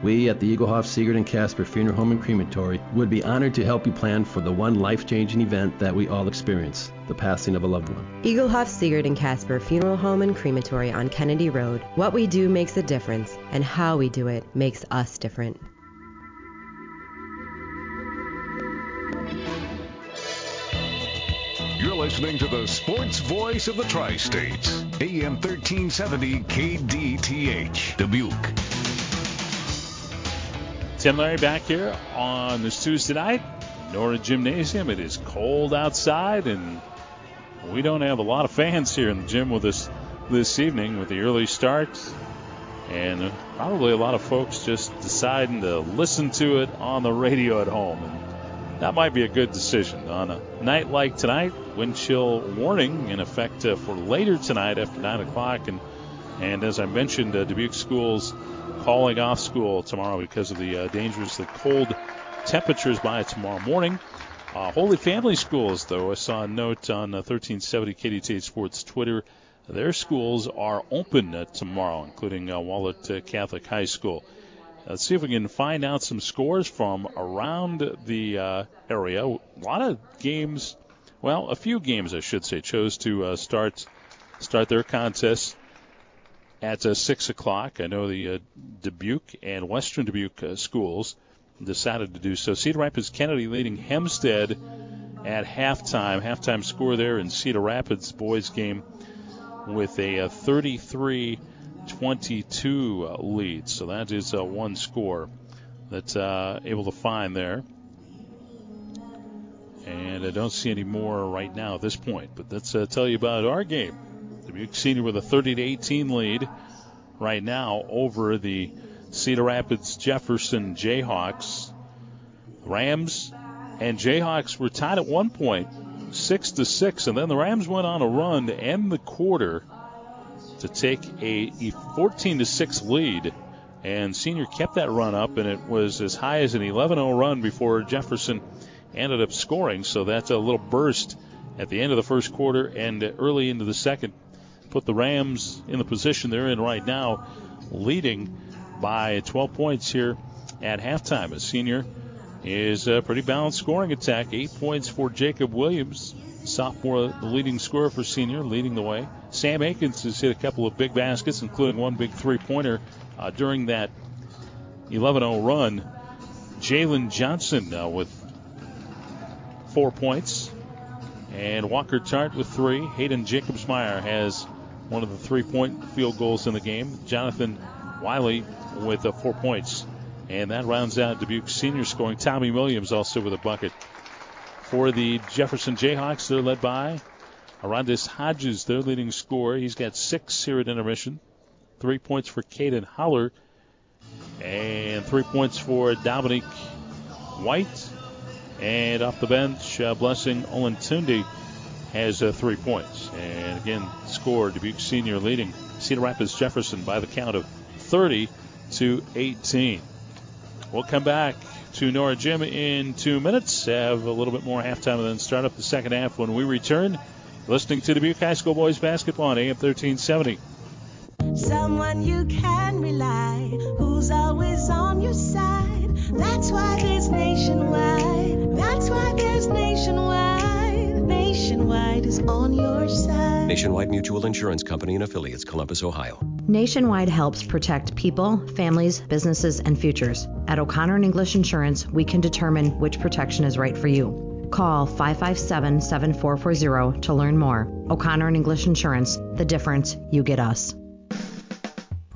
We at the Egelhof Siegert and Casper Funeral Home and Crematory would be honored to help you plan for the one life-changing event that we all experience, the passing of a loved one. Egelhof Siegert and Casper Funeral Home and Crematory on Kennedy Road. What we do makes a difference, and how we do it makes us different. You're listening to the sports voice of the Tri-States, AM 1370 KDTH, Dubuque. Tim Larry back here on this Tuesday night. Nora Gymnasium. It is cold outside, and we don't have a lot of fans here in the gym with us this evening with the early start. And probably a lot of folks just deciding to listen to it on the radio at home. And that might be a good decision. On a night like tonight, wind chill warning in effect uh, for later tonight after 9 o'clock. And, and as I mentioned, uh, Dubuque schools calling off school tomorrow because of the uh, dangerously cold temperatures by tomorrow morning. Uh, Holy Family Schools, though, I saw a note on uh, 1370 KDTH Sports Twitter. Their schools are open uh, tomorrow, including uh, Wahlert uh, Catholic High School. Let's see if we can find out some scores from around the uh, area. A lot of games, well, a few games, I should say, chose to start start their contests at uh, 6 o'clock. I know the uh, Dubuque and Western Dubuque uh, schools decided to do so. Cedar Rapids Kennedy leading Hempstead at halftime. Halftime score there in Cedar Rapids boys game with a 33 22 lead. So that is one score that's able to find there. And I don't see any more right now at this point. But let's tell you about our game. Dubuque Senior with a 30 to 18 lead right now over the Cedar Rapids Jefferson Jayhawks. Rams and Jayhawks were tied at one point, six to six, and then the Rams went on a run to end the quarter to take a 14 to six lead. And Senior kept that run up, and it was as high as an 11-0 run before Jefferson ended up scoring. So that's a little burst at the end of the first quarter and early into the second put the Rams in the position they're in right now, leading by 12 points here at halftime. A senior is a pretty balanced scoring attack. Eight points for Jacob Williams, sophomore, the leading scorer for senior, leading the way. Sam Akins has hit a couple of big baskets, including one big three-pointer uh, during that 11-0 run. Jalen Johnson uh, with four points. And Walker Tart with three. Hayden Jacobsmeyer has one of the three point field goals in the game. Jonathan Wiley with uh, four points. And that rounds out Dubuque senior scoring. Tommy Williams also with a bucket. For the Jefferson Jayhawks, they're led by Arandis Hodges, their leading scorer. He's got six here at intermission. Three points for Caden Holler. And three points for Dominic White. And off the bench, uh, Blessing Olentundi has uh, three points. And again, score Dubuque Senior leading Cedar Rapids Jefferson by the count of 30 to 18. We'll come back to Nora Gym in two minutes. Have a little bit more halftime and then start up the second half when we return. Listening to Dubuque High School Boys Basketball on AM 1370. Someone you can rely, who's always on your side. That's why there's nationwide. That's why there's nationwide. Nationwide is on your. Nationwide Mutual Insurance Company and affiliates, Columbus, Ohio. Nationwide helps protect people, families, businesses, and futures. At O'Connor and English Insurance, we can determine which protection is right for you. Call 557 7440 to learn more. O'Connor and English Insurance, the difference you get us.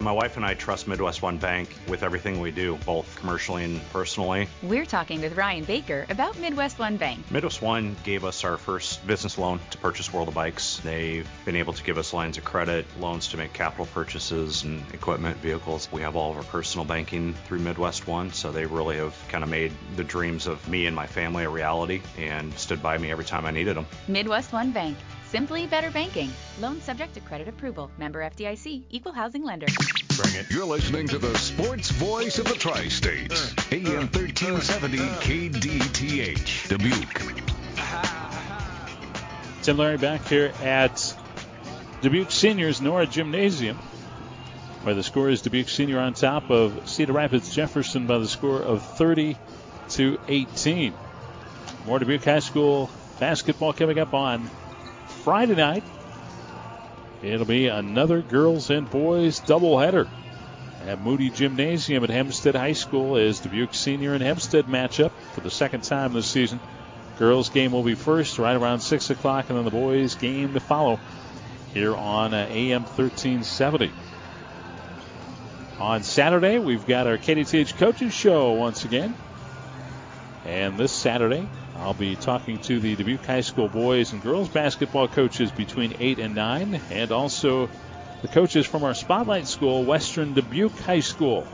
My wife and I trust Midwest One Bank with everything we do, both commercially and personally. We're talking with Ryan Baker about Midwest One Bank. Midwest One gave us our first business loan to purchase World of Bikes. They've been able to give us lines of credit, loans to make capital purchases and equipment, vehicles. We have all of our personal banking through Midwest One, so they really have kind of made the dreams of me and my family a reality and stood by me every time I needed them. Midwest One Bank. Simply better banking. Loan subject to credit approval. Member FDIC. Equal housing lender. Bring it. You're listening to the sports voice of the tri-states. AM 1370 KDTH. Dubuque. Tim Larry back here at Dubuque Seniors Nora Gymnasium, where the score is Dubuque Senior on top of Cedar Rapids Jefferson by the score of 30 to 18. More Dubuque High School basketball coming up on Friday night. It'll be another girls and boys doubleheader at Moody Gymnasium at Hempstead High School as Dubuque Senior and Hempstead matchup for the second time this season. Girls game will be first right around 6 o'clock, and then the boys game to follow here on uh, AM 1370. On Saturday, we've got our KDTH Coaches Show once again. And this Saturday, I'll be talking to the Dubuque High School boys and girls basketball coaches between 8 and 9, and also the coaches from our Spotlight School, Western Dubuque High School.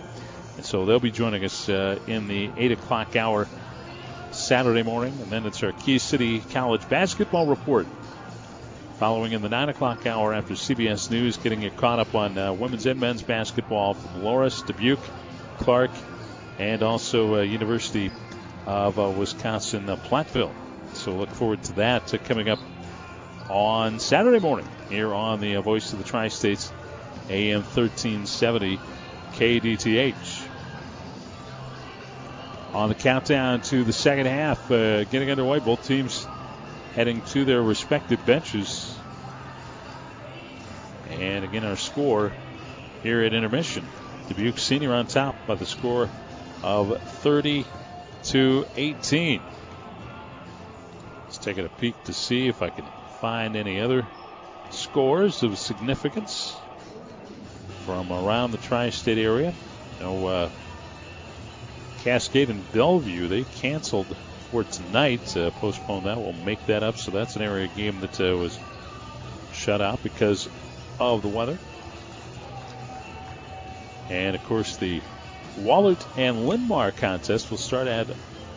And so they'll be joining us uh, in the 8 o'clock hour Saturday morning, and then it's our Key City College basketball report. Following in the 9 o'clock hour after CBS News, getting you caught up on uh, women's and men's basketball from Loras, Dubuque, Clarke, and also uh, University of uh, Wisconsin uh, Platteville. So look forward to that uh, coming up on Saturday morning here on the Voice of the Tri States, AM 1370 KDTH. On the countdown to the second half, getting underway, both teams heading to their respective benches. And again, our score here at intermission. Dubuque Senior on top by the score of 30 to 18. Let's take a peek to see if I can find any other scores of significance from around the tri-state area. You know, uh, Cascade and Bellevue, they canceled for tonight, uh, postponed that. We'll make that up. So that's an area game that uh, was shut out because of the weather. And of course, the Wahlert and Linn-Mar contest will start at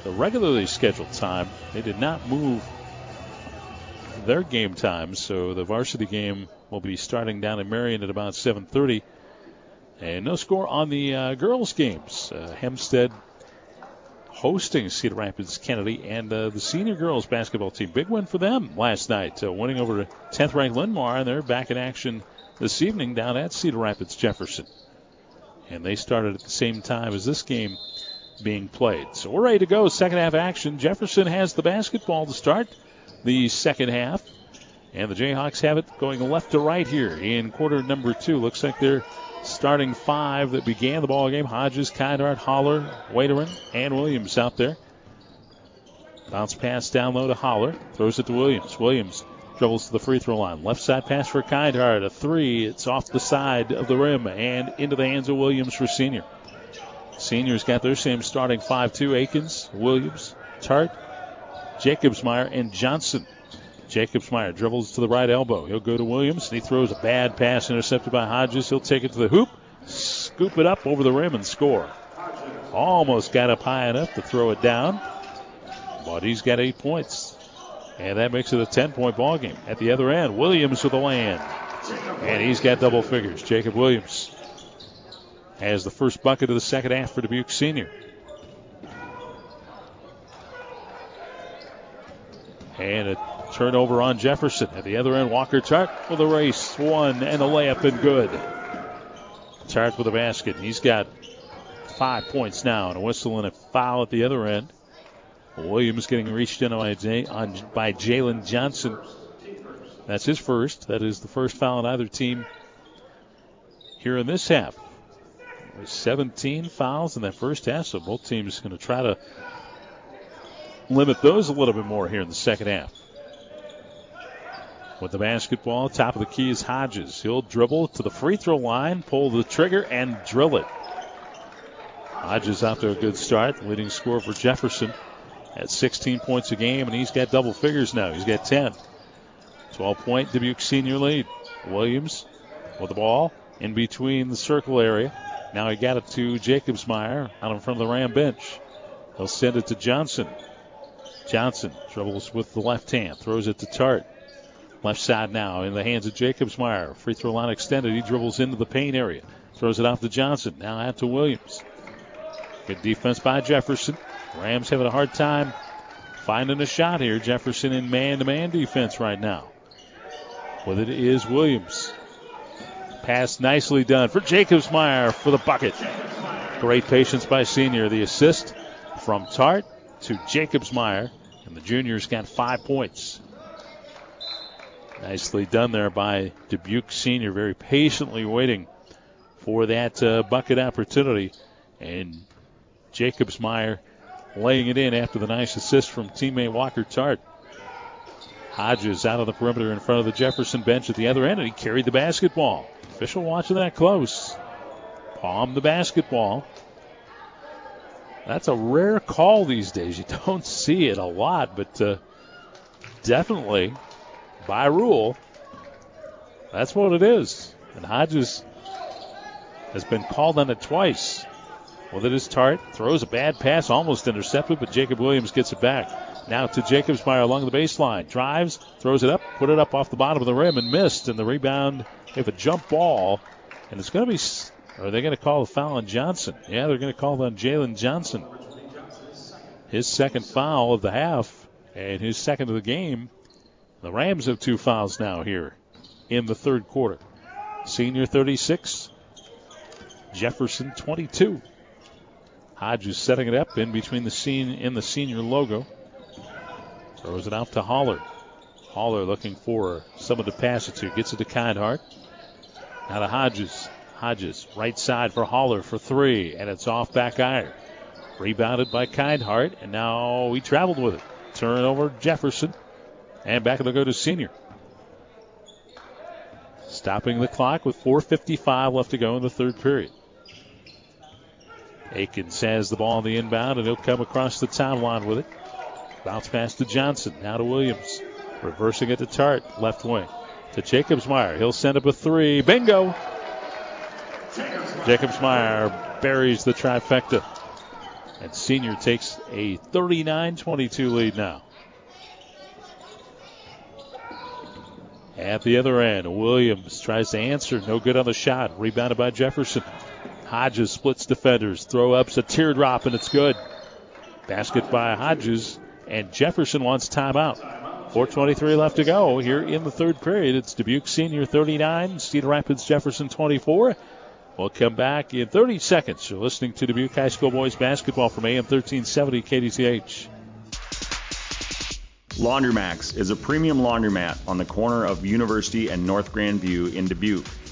the regularly scheduled time. They did not move their game times, so the varsity game will be starting down in Marion at about 7:30. And no score on the uh, girls' games. Uh, Hempstead hosting Cedar Rapids Kennedy and uh, the senior girls basketball team. Big win for them last night, winning over 10th ranked Linn-Mar, and they're back in action this evening down at Cedar Rapids Jefferson. And they started at the same time as this game being played. So we're ready to go. Second half action. Jefferson has the basketball to start the second half. And the Jayhawks have it going left to right here in quarter number two. Looks like they're starting five that began the ball game. Hodges, Kindhart, Holler, Waderin, and Williams out there. Bounce pass down low to Holler. Throws it to Williams. Williams dribbles to the free throw line. Left side pass for Kindhart. A three. It's off the side of the rim and into the hands of Williams for senior. Seniors got their same starting five, too. Akins, Williams, Tart, Jacobsmeyer, and Johnson. Jacobsmeyer dribbles to the right elbow. He'll go to Williams, and he throws a bad pass intercepted by Hodges. He'll take it to the hoop, scoop it up over the rim, and score. Almost got up high enough to throw it down, but he's got eight points. And that makes it a 10 point ball game. At the other end, Williams with the land. And he's got double figures. Jacob Williams has the first bucket of the second half for Dubuque Senior. And a turnover on Jefferson. At the other end, Walker Tart with a race. One and a layup and good. Tart with a basket. He's got five points now and a whistle and a foul at the other end. Williams getting reached in by, by Jalen Johnson. That's his first. That is the first foul on either team here in this half. 17 fouls in that first half, so both teams going to try to limit those a little bit more here in the second half. With the basketball, top of the key is Hodges. He'll dribble to the free throw line, pull the trigger, and drill it. Hodges out to a good start, leading scorer for Jefferson at 16 points a game, and he's got double figures now. He's got 10. 12 point Dubuque senior lead. Williams with the ball in between the circle area. Now he got it to Jacobsmeyer out in front of the Ram bench. He'll send it to Johnson. Johnson dribbles with the left hand, throws it to Tart. Left side now in the hands of Jacobsmeyer. Free throw line extended. He dribbles into the paint area. Throws it off to Johnson. Now out to Williams. Good defense by Jefferson. Rams having a hard time finding a shot here. Jefferson in man to man defense right now. With it is Williams. Pass nicely done for Jacobsmeyer for the bucket. Great patience by senior. The assist from Tart to Jacobsmeyer. And the juniors got five points. Nicely done there by Dubuque Senior, very patiently waiting for that uh, bucket opportunity. And Jacobsmeyer laying it in after the nice assist from teammate Walker Tart. Hodges out of the perimeter in front of the Jefferson bench at the other end, and he carried the basketball. Official watching that close. Palm the basketball. That's a rare call these days. You don't see it a lot, but uh, definitely by rule, that's what it is. And Hodges has been called on it twice. Well, it is Tart. Throws a bad pass, almost intercepted, but Jacob Williams gets it back. Now to Jacobsmeyer along the baseline. Drives, throws it up, put it up off the bottom of the rim and missed. And the rebound, they have a jump ball. And it's going to be, are they going to call a foul on Johnson? Yeah, they're going to call on Jalen Johnson. His second foul of the half and his second of the game. The Rams have two fouls now here in the third quarter. Senior 36, Jefferson 22. Hodges setting it up in between the scene the senior logo. Throws it out to Holler. Holler looking for someone to pass it to. Gets it to Kindhart. Now to Hodges. Hodges, right side for Holler for three, and it's off back iron. Rebounded by Kindhart, and now he traveled with it. Turnover Jefferson, and back it'll go to senior. Stopping the clock with 4.55 left to go in the third period. Akins has the ball on the inbound, and he'll come across the timeline with it. Bounce pass to Johnson. Now to Williams. Reversing it to Tart. Left wing. To Jacobsmeyer. He'll send up a three. Bingo! Jacobsmeyer buries the trifecta. And Senior takes a 39 22 lead now. At the other end, Williams tries to answer. No good on the shot. Rebounded by Jefferson. Hodges splits defenders. Throw ups a teardrop, and it's good. Basket by Hodges, and Jefferson wants timeout. 4.23 left to go here in the third period. It's Dubuque Senior 39, Cedar Rapids Jefferson 24. We'll come back in 30 seconds. You're listening to Dubuque High School Boys Basketball from AM 1370 KDTH. Laundromax is a premium laundromat on the corner of University and North Grandview in Dubuque.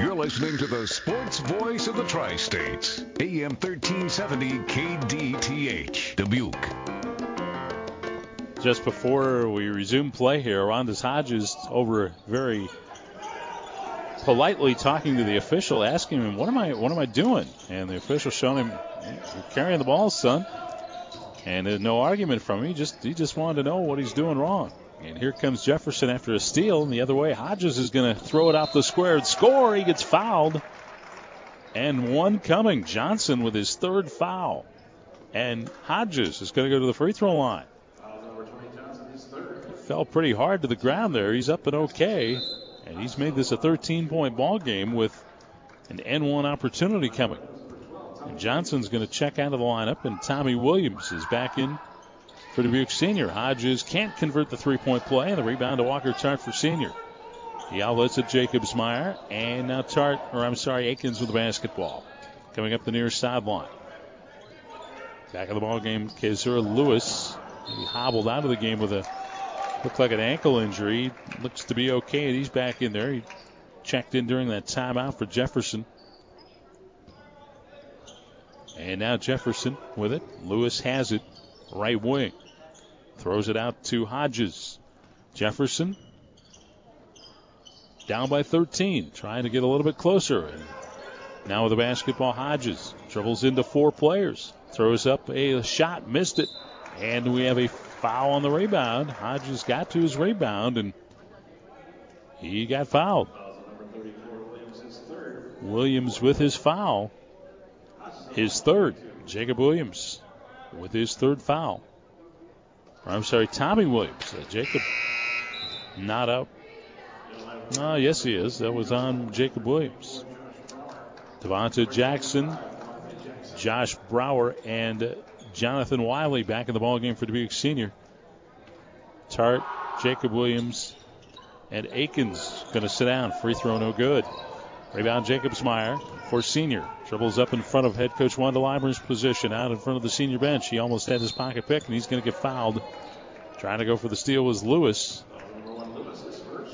You're listening to the sports voice of the Tri States, AM 1370 KDTH, Dubuque. Just before we resume play here, Rondis Hodges over very politely talking to the official, asking him, "What am I? What am I doing?" And the official showing him, "You're carrying the ball, son." And there's no argument from him. He just he just wanted to know what he's doing wrong. And here comes Jefferson after a steal. And the other way, Hodges is going to throw it off the square score. He gets fouled. And one coming. Johnson with his third foul. And Hodges is going to go to the free throw line. Fell pretty hard to the ground there. He's up and okay. And he's made this a 13 point ball game with an N1 opportunity coming. And Johnson's going to check out of the lineup, and Tommy Williams is back in for Dubuque Senior. Hodges can't convert the three point play, and the rebound to Walker Tart for Senior. The outlets at Jacobsmeyer, and now Tart, or I'm sorry, Akins with the basketball. Coming up the near sideline. Back of the ball game, Kazura Lewis. He hobbled out of the game with a looked like an ankle injury. Looks to be okay, and he's back in there. He checked in during that timeout for Jefferson. And now Jefferson with it. Lewis has it. Right wing. Throws it out to Hodges. Jefferson down by 13. Trying to get a little bit closer. And now with the basketball, Hodges dribbles into four players. Throws up a shot. Missed it. And we have a foul on the rebound. Hodges got to his rebound and he got fouled. Williams with his foul. His third. Jacob Williams with his third foul. Or I'm sorry, Tommy Williams. Uh, Jacob not up. Oh, yes, he is. That was on Jacob Williams. Devonta Jackson, Josh Brower, and Jonathan Wiley back in the ball game for Dubuque Senior. Tart, Jacob Williams, and Akins going to sit down. Free throw no good. Rebound Jacobsmeyer for senior. Dribbles up in front of head coach Wendell Eimers' position out in front of the senior bench. He almost had his pocket pick and he's going to get fouled. Trying to go for the steal was Lewis.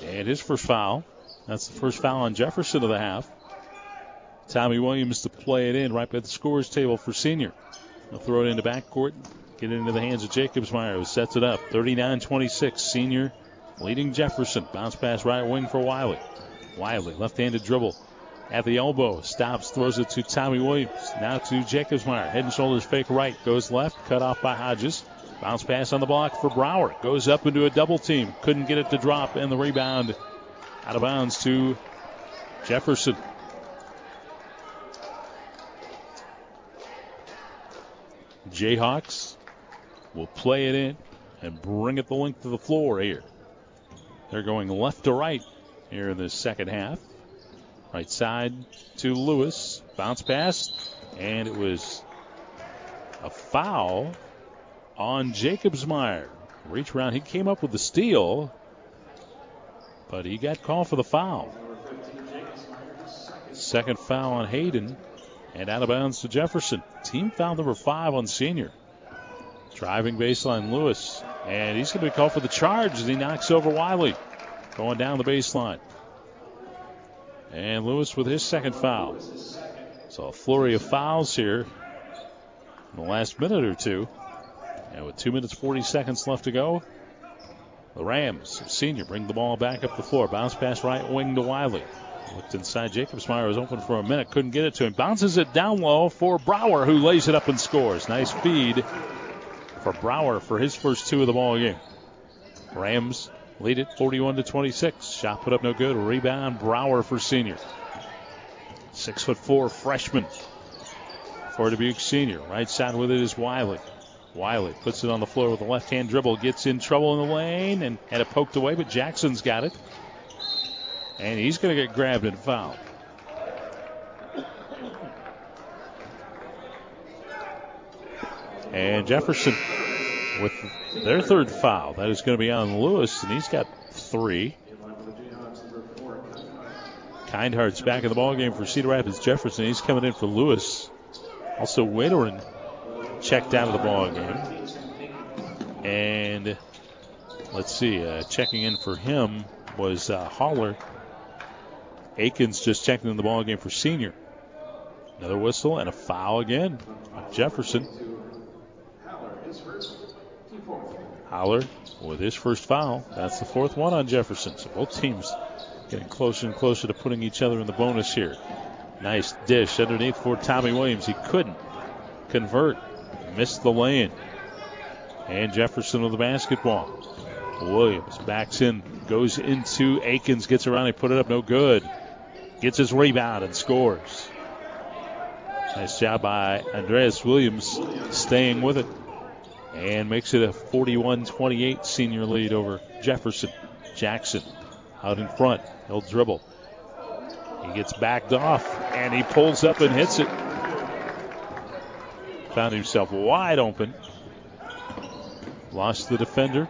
And his first foul. That's the first foul on Jefferson of the half. Tommy Williams to play it in right by the scores table for senior. He'll throw it into backcourt. Get it into the hands of Jacobsmeyer, who sets it up. 39 26. Senior leading Jefferson. Bounce pass right wing for Wiley. Wiley, left handed dribble at the elbow. Stops, throws it to Tommy Williams. Now to Jacobsmeyer. Head and shoulders fake right. Goes left. Cut off by Hodges. Bounce pass on the block for Brower. Goes up into a double team. Couldn't get it to drop. And the rebound out of bounds to Jefferson. Jayhawks will play it in and bring it the length of the floor here. They're going left to right here in the second half. Right side to Lewis. Bounce pass. And it was a foul on Jacobsmeyer. Reach around. He came up with the steal, but he got called for the foul. Second foul on Hayden. And out of bounds to Jefferson. Team foul number five on senior. Driving baseline Lewis. And he's going to be called for the charge as he knocks over Wiley. Going down the baseline. And Lewis with his second foul. So a flurry of fouls here in the last minute or two. And with 2 minutes 40 seconds left to go, the Rams, senior, bring the ball back up the floor. Bounce pass right wing to Wiley. Looked inside. Jacobsmeyer was open for a minute. Couldn't get it to him. Bounces it down low for Brower, who lays it up and scores. Nice feed for Brower for his first two of the ball game. Rams lead it 41 to 26. Shot put up no good. Rebound Brower for senior. Six foot four freshman for Dubuque senior. Right side with it is Wiley. Wiley puts it on the floor with a left hand dribble. Gets in trouble in the lane and had it poked away, but Jackson's got it. And he's going to get grabbed and fouled. And Jefferson with their third foul. That is going to be on Lewis, and he's got three. Kindhart's back in the ballgame for Cedar Rapids Jefferson. He's coming in for Lewis. Also, Waderin checked out of the ballgame. And let's see, uh, checking in for him was uh, Holler. Akins just checking in the ball game for senior. Another whistle and a foul again. Jefferson. Holler with his first foul. That's the fourth one on Jefferson. So both teams getting closer and closer to putting each other in the bonus here. Nice dish underneath for Tommy Williams. He couldn't convert. Missed the lane. And Jefferson with the basketball. Williams backs in, goes into Akins, gets around, he put it up, no good. Gets his rebound and scores. Nice job by Andreas Williams staying with it and makes it a 41 28 senior lead over Jefferson. Jackson out in front. He'll dribble. He gets backed off and he pulls up and hits it. Found himself wide open. Lost the defender.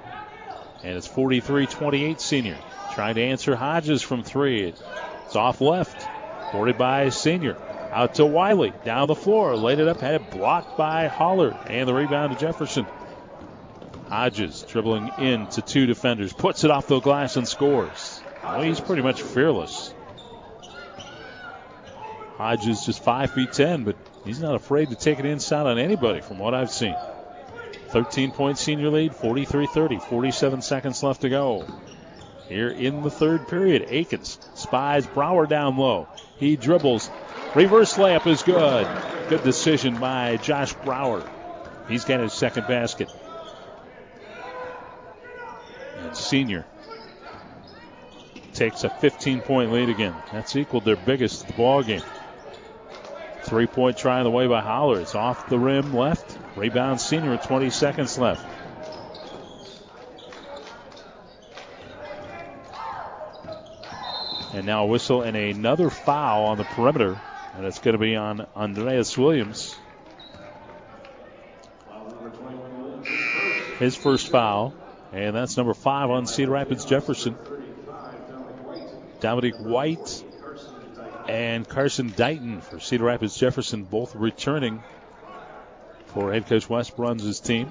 And it's 43 28 senior. Trying to answer Hodges from three. It's off left. Boarded by senior. Out to Wiley. Down the floor. Laid it up. Had it blocked by Holler. And the rebound to Jefferson. Hodges dribbling in to two defenders. Puts it off the glass and scores. Well, he's pretty much fearless. Hodges just 5 feet 10, but he's not afraid to take it inside on anybody from what I've seen. 13 point senior lead, 43 30, 47 seconds left to go. Here in the third period, Akins spies Brower down low. He dribbles. Reverse layup is good. Good decision by Josh Brower. He's got his second basket. And senior takes a 15 point lead again. That's equaled their biggest the ball game. Three point try on the way by Holler. It's off the rim left. Rebound senior with 20 seconds left. And now a whistle and another foul on the perimeter. And it's going to be on Andreas Williams. His first foul. And that's number five on Cedar Rapids Jefferson. Dominic White and Carson Dighton for Cedar Rapids Jefferson, both returning for head coach Wes Bruns' team.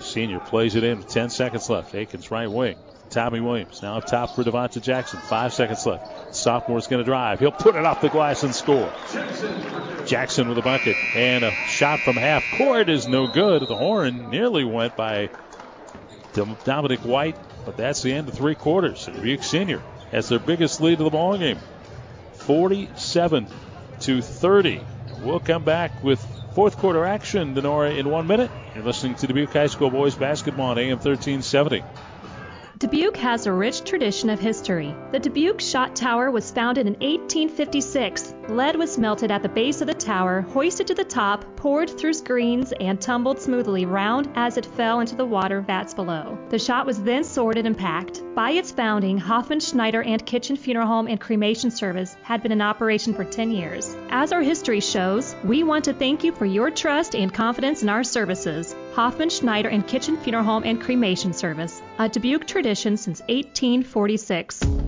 Senior plays it in with 10 seconds left. Akins right wing. Tommy Williams now up top for Devonta Jackson. Five seconds left. Sophomore's going to drive. He'll put it off the glass and score. Jackson with a bucket and a shot from half court is no good. The horn nearly went by Dominic White, but that's the end of three quarters. Dubuque Senior has their biggest lead of the ball game, 47 to 30. We'll come back with fourth quarter action, Denora, in one minute. You're listening to Dubuque High School boys basketball on AM 1370. Dubuque has a rich tradition of history. The Dubuque Shot Tower was founded in 1856. Lead was melted at the base of the tower, hoisted to the top, poured through screens, and tumbled smoothly round as it fell into the water vats below. The shot was then sorted and packed. By its founding, Hoffman Schneider and Kitchen Funeral Home and Cremation Service had been in operation for 10 years. As our history shows, we want to thank you for your trust and confidence in our services. Hoffman Schneider and Kitchen Funeral Home and Cremation Service, a Dubuque tradition since 1846.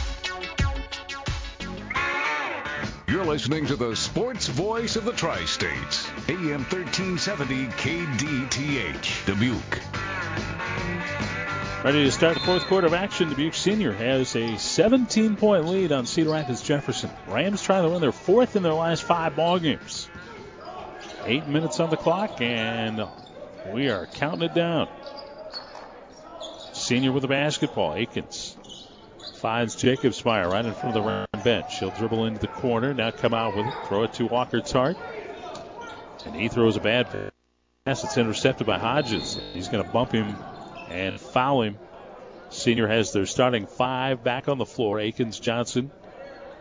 You're listening to the sports voice of the Tri States, AM 1370 KDTH, Dubuque. Ready to start the fourth quarter of action. Dubuque Senior has a 17 point lead on Cedar Rapids Jefferson. Rams trying to win their fourth in their last five ball games. Eight minutes on the clock, and we are counting it down. Senior with the basketball. Akins finds Jacobsmeyer right in front of the round bench. He'll dribble into the corner, now come out with it, throw it to Walker Tart. And he throws a bad pass. It's intercepted by Hodges. He's going to bump him and foul him. Senior has their starting five back on the floor. Akins, Johnson,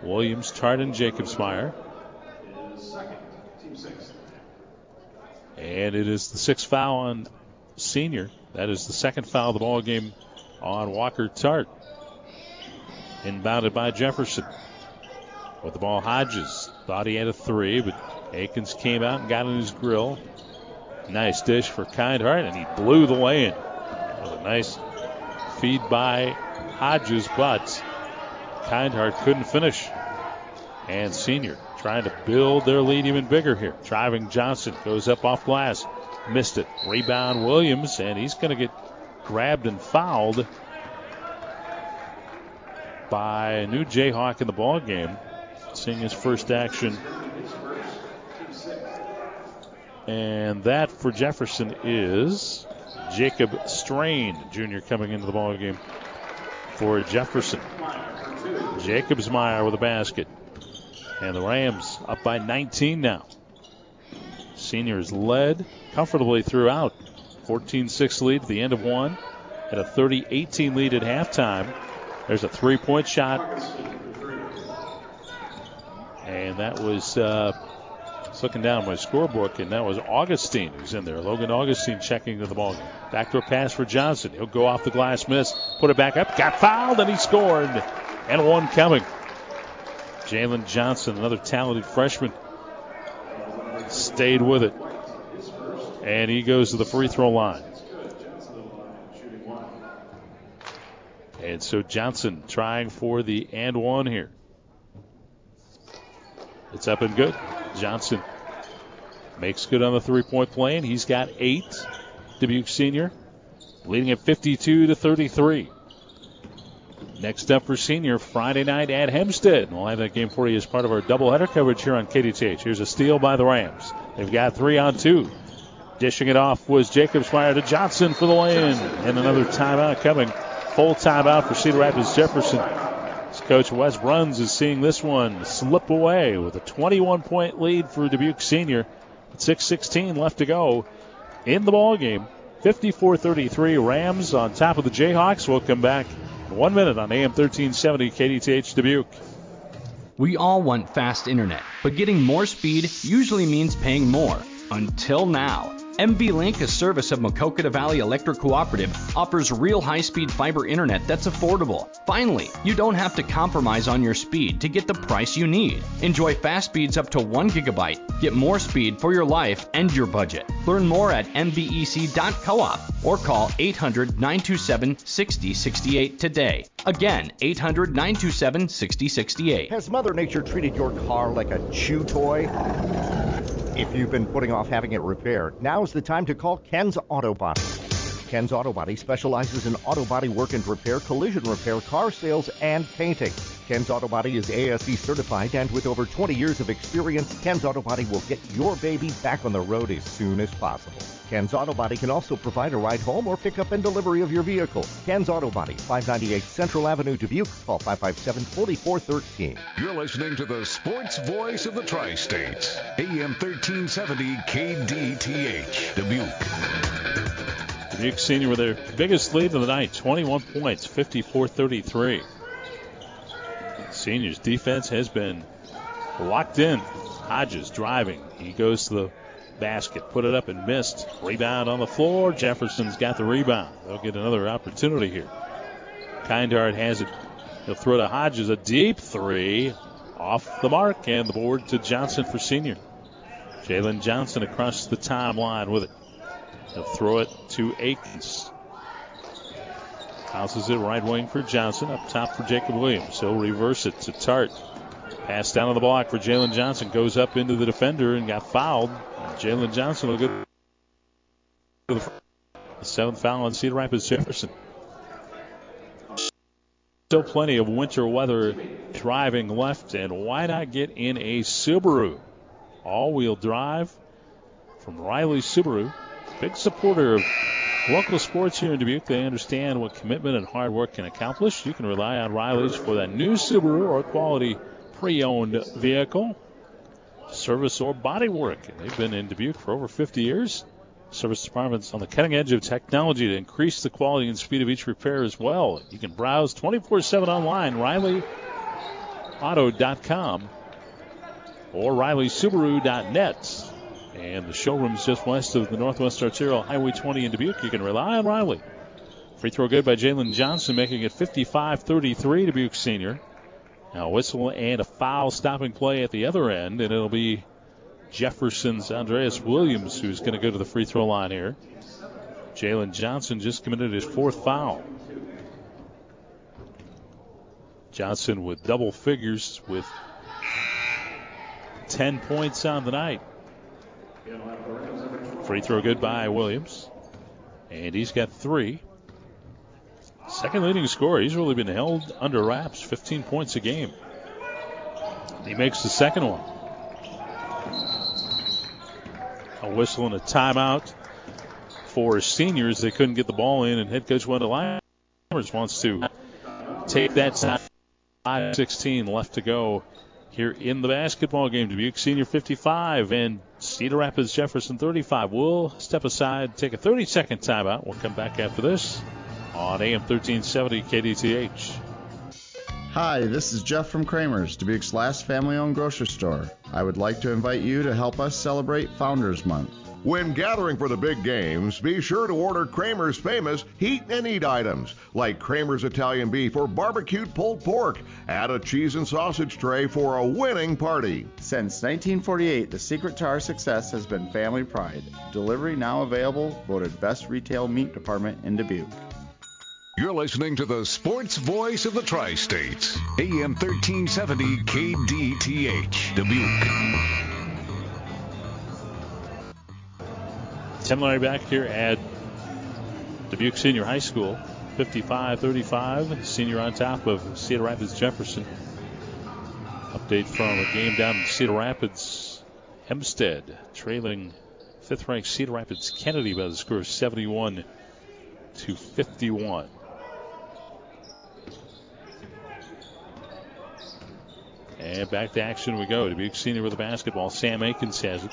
Williams, Tart, and Jacobsmeyer. And it is the sixth foul on Senior. That is the second foul of the ball game on Walker Tart. Inbounded by Jefferson. With the ball, Hodges thought he had a three, but Akins came out and got in his grill. Nice dish for Kindhart, and he blew the with a nice feed by Hodges, but Kindhart couldn't finish. And Senior trying to build their lead even bigger here. Driving Johnson goes up off glass. Missed it. Rebound Williams, and he's going to get grabbed and fouled by a new Jayhawk in the ball game. Seeing his first action. And that for Jefferson is Jacob Strain, junior, coming into the ball game for Jefferson. Jacobsmeyer with a basket. And the Rams up by 19 now. Seniors led comfortably throughout. 14 6 lead at the end of one. At a 30 18 lead at halftime. There's a three point shot. And that was uh, looking down my scorebook, and that was Augustine who's in there. Logan Augustine checking to the ball. game. Backdoor pass for Johnson. He'll go off the glass, miss, put it back up, got fouled, and he scored. And one coming. Jalen Johnson, another talented freshman, stayed with it. And he goes to the free throw line. And so Johnson trying for the and one here. It's up and good. Johnson makes good on the three point play, and he's got eight. Dubuque senior leading at 52 to 33. Next up for senior Friday night at Hempstead. We'll have that game for you as part of our doubleheader coverage here on KDTH. Here's a steal by the Rams. They've got three on two. Dishing it off was Jacobsmeyer to Johnson for the lay-in, and another timeout coming. Full timeout for Cedar Rapids Jefferson. As Coach Wes Bruns is seeing this one slip away with a 21 point lead for Dubuque Senior. 6:16 left to go in the ball game. 54-33 Rams on top of the Jayhawks. We'll come back in one minute on AM 1370 KDTH Dubuque. We all want fast internet, but getting more speed usually means paying more. Until now. MV Link, a service of Maquoketa Valley Electric Cooperative, offers real high speed fiber internet that's affordable. Finally, you don't have to compromise on your speed to get the price you need. Enjoy fast speeds up to 1 gigabyte. Get more speed for your life and your budget. Learn more at mvec.coop or call 800 927 6068 today. Again, 800 927 6068. Has Mother Nature treated your car like a chew toy? If you've been putting off having it repaired, now's the time to call Ken's Auto Body. Ken's Auto Body specializes in auto body work and repair, collision repair, car sales, and painting. Ken's Auto Body is ASE certified, and with over 20 years of experience, Ken's Auto Body will get your baby back on the road as soon as possible. Ken's Auto Body can also provide a ride home or pickup and delivery of your vehicle. Ken's Auto Body, 598 Central Avenue, Dubuque. Call 557-4413. You're listening to the sports voice of the Tri-States, AM 1370 KDTH, Dubuque. Dubuque Senior with their biggest lead of the night, 21 points, 54-33. Seniors defense has been locked in. Hodges driving. He goes to the basket, put it up and missed. Rebound on the floor. Jefferson's got the rebound. They'll get another opportunity here. Kindhart has it. He'll throw to Hodges a deep three off the mark and the board to Johnson for senior. Jalen Johnson across the timeline with it. He'll throw it to Akins. Houses it right wing for Johnson. Up top for Jacob Williams. He'll reverse it to Tart. Pass down on the block for Jalen Johnson. Goes up into the defender and got fouled. Jalen Johnson will get the seventh foul on Cedar Rapids Jefferson. Still plenty of winter weather driving left, and why not get in a Subaru? All wheel drive from Riley Subaru. Big supporter of local sports here in Dubuque. They understand what commitment and hard work can accomplish. You can rely on Riley's for that new Subaru or quality pre owned vehicle, service, or body work. They've been in Dubuque for over 50 years. Service department's on the cutting edge of technology to increase the quality and speed of each repair as well. You can browse 24 7 online, RileyAuto.com or RileySubaru.net. And the showroom's just west of the Northwest Arterial Highway 20 in Dubuque. You can rely on Riley. Free throw good by Jalen Johnson, making it 55 33 Dubuque Senior. Now, a whistle and a foul stopping play at the other end, and it'll be Jefferson's Andreas Williams, who's going to go to the free throw line here. Jalen Johnson just committed his fourth foul. Johnson with double figures with 10 points on the night. Free throw good by Williams. And he's got three. Second leading scorer. He's really been held under wraps, 15 points a game. He makes the second one. A whistle and a timeout for seniors. They couldn't get the ball in, and head coach Wendell Eimers wants to take that time. 5 16 left to go here in the basketball game. Dubuque Senior 55 and Cedar Rapids Jefferson 35. We'll step aside, take a 30 second timeout. We'll come back after this on AM 1370 KDTH. Hi, this is Jeff from Kramer's, Dubuque's last family owned grocery store. I would like to invite you to help us celebrate Founders Month. When gathering for the big games, be sure to order Kramer's famous heat and eat items like Kramer's Italian beef or barbecued pulled pork. Add a cheese and sausage tray for a winning party. Since 1948, the secret to our success has been family pride. Delivery now available, voted best retail meat department in Dubuque. You're listening to the sports voice of the Tri States, AM 1370 KDTH, Dubuque. Larry back here at Dubuque Senior High School. 55-35. Senior on top of Cedar Rapids Jefferson. Update from a game down in Cedar Rapids. Hempstead trailing fifth ranked Cedar Rapids Kennedy by the score of 71 to 51. And back to action we go. Dubuque Senior with the basketball. Sam Akins has it.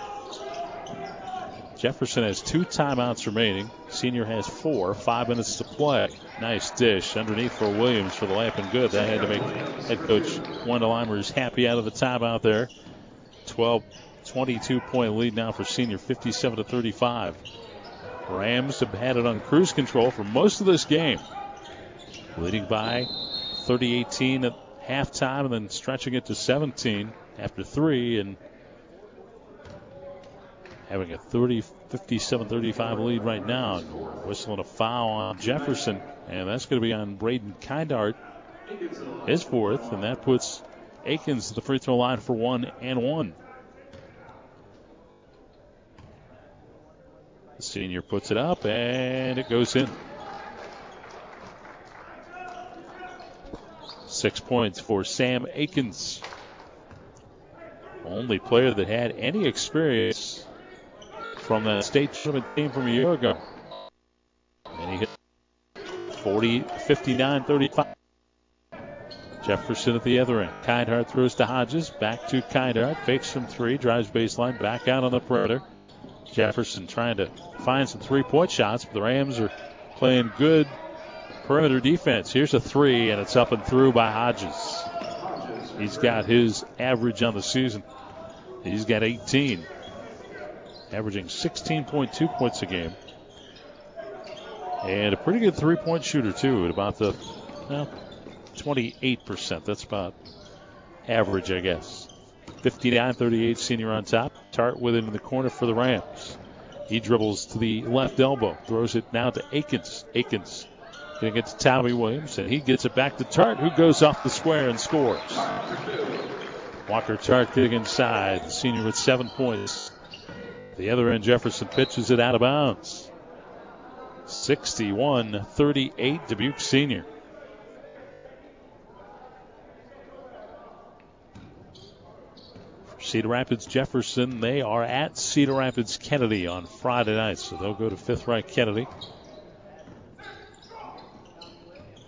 Jefferson has two timeouts remaining. Senior has four. Five minutes to play. Nice dish underneath for Williams for the layup and good. That had to make head coach Wendell Eimers happy out of the timeout there. 12, 22 point lead now for Senior, 57 to 35. Rams have had it on cruise control for most of this game, leading by 30-18 at halftime, and then stretching it to 17 after three, and having a 30, 57 35 lead right now. Whistling a foul on Jefferson, and that's going to be on Braden Kindhart, his fourth, and that puts Akins to the free throw line for one and one. The senior puts it up, and it goes in. Six points for Sam Akins. Only player that had any experience from the state tournament team from a year ago. And he hit 40, 59, 35. Jefferson at the other end. Kindhart throws to Hodges. Back to Kindhart. Fakes from three. Drives baseline. Back out on the perimeter. Jefferson trying to find some three point shots, but the Rams are playing good perimeter defense. Here's a three, and it's up and through by Hodges. He's got his average on the season. He's got 18 averaging 16.2 points a game. And a pretty good three point shooter, too, at about the well, 28%. That's about average, I guess. 59 38 senior on top. Tart with it in the corner for the Rams. He dribbles to the left elbow, throws it now to Akins. Akins going to get to Tommy Williams, and he gets it back to Tart, who goes off the square and scores. Walker Tart getting inside. Senior with seven points. The other end, Jefferson pitches it out of bounds. 61 38, Dubuque Senior. Cedar Rapids Jefferson, they are at Cedar Rapids Kennedy on Friday night, so they'll go to fifth Right Kennedy.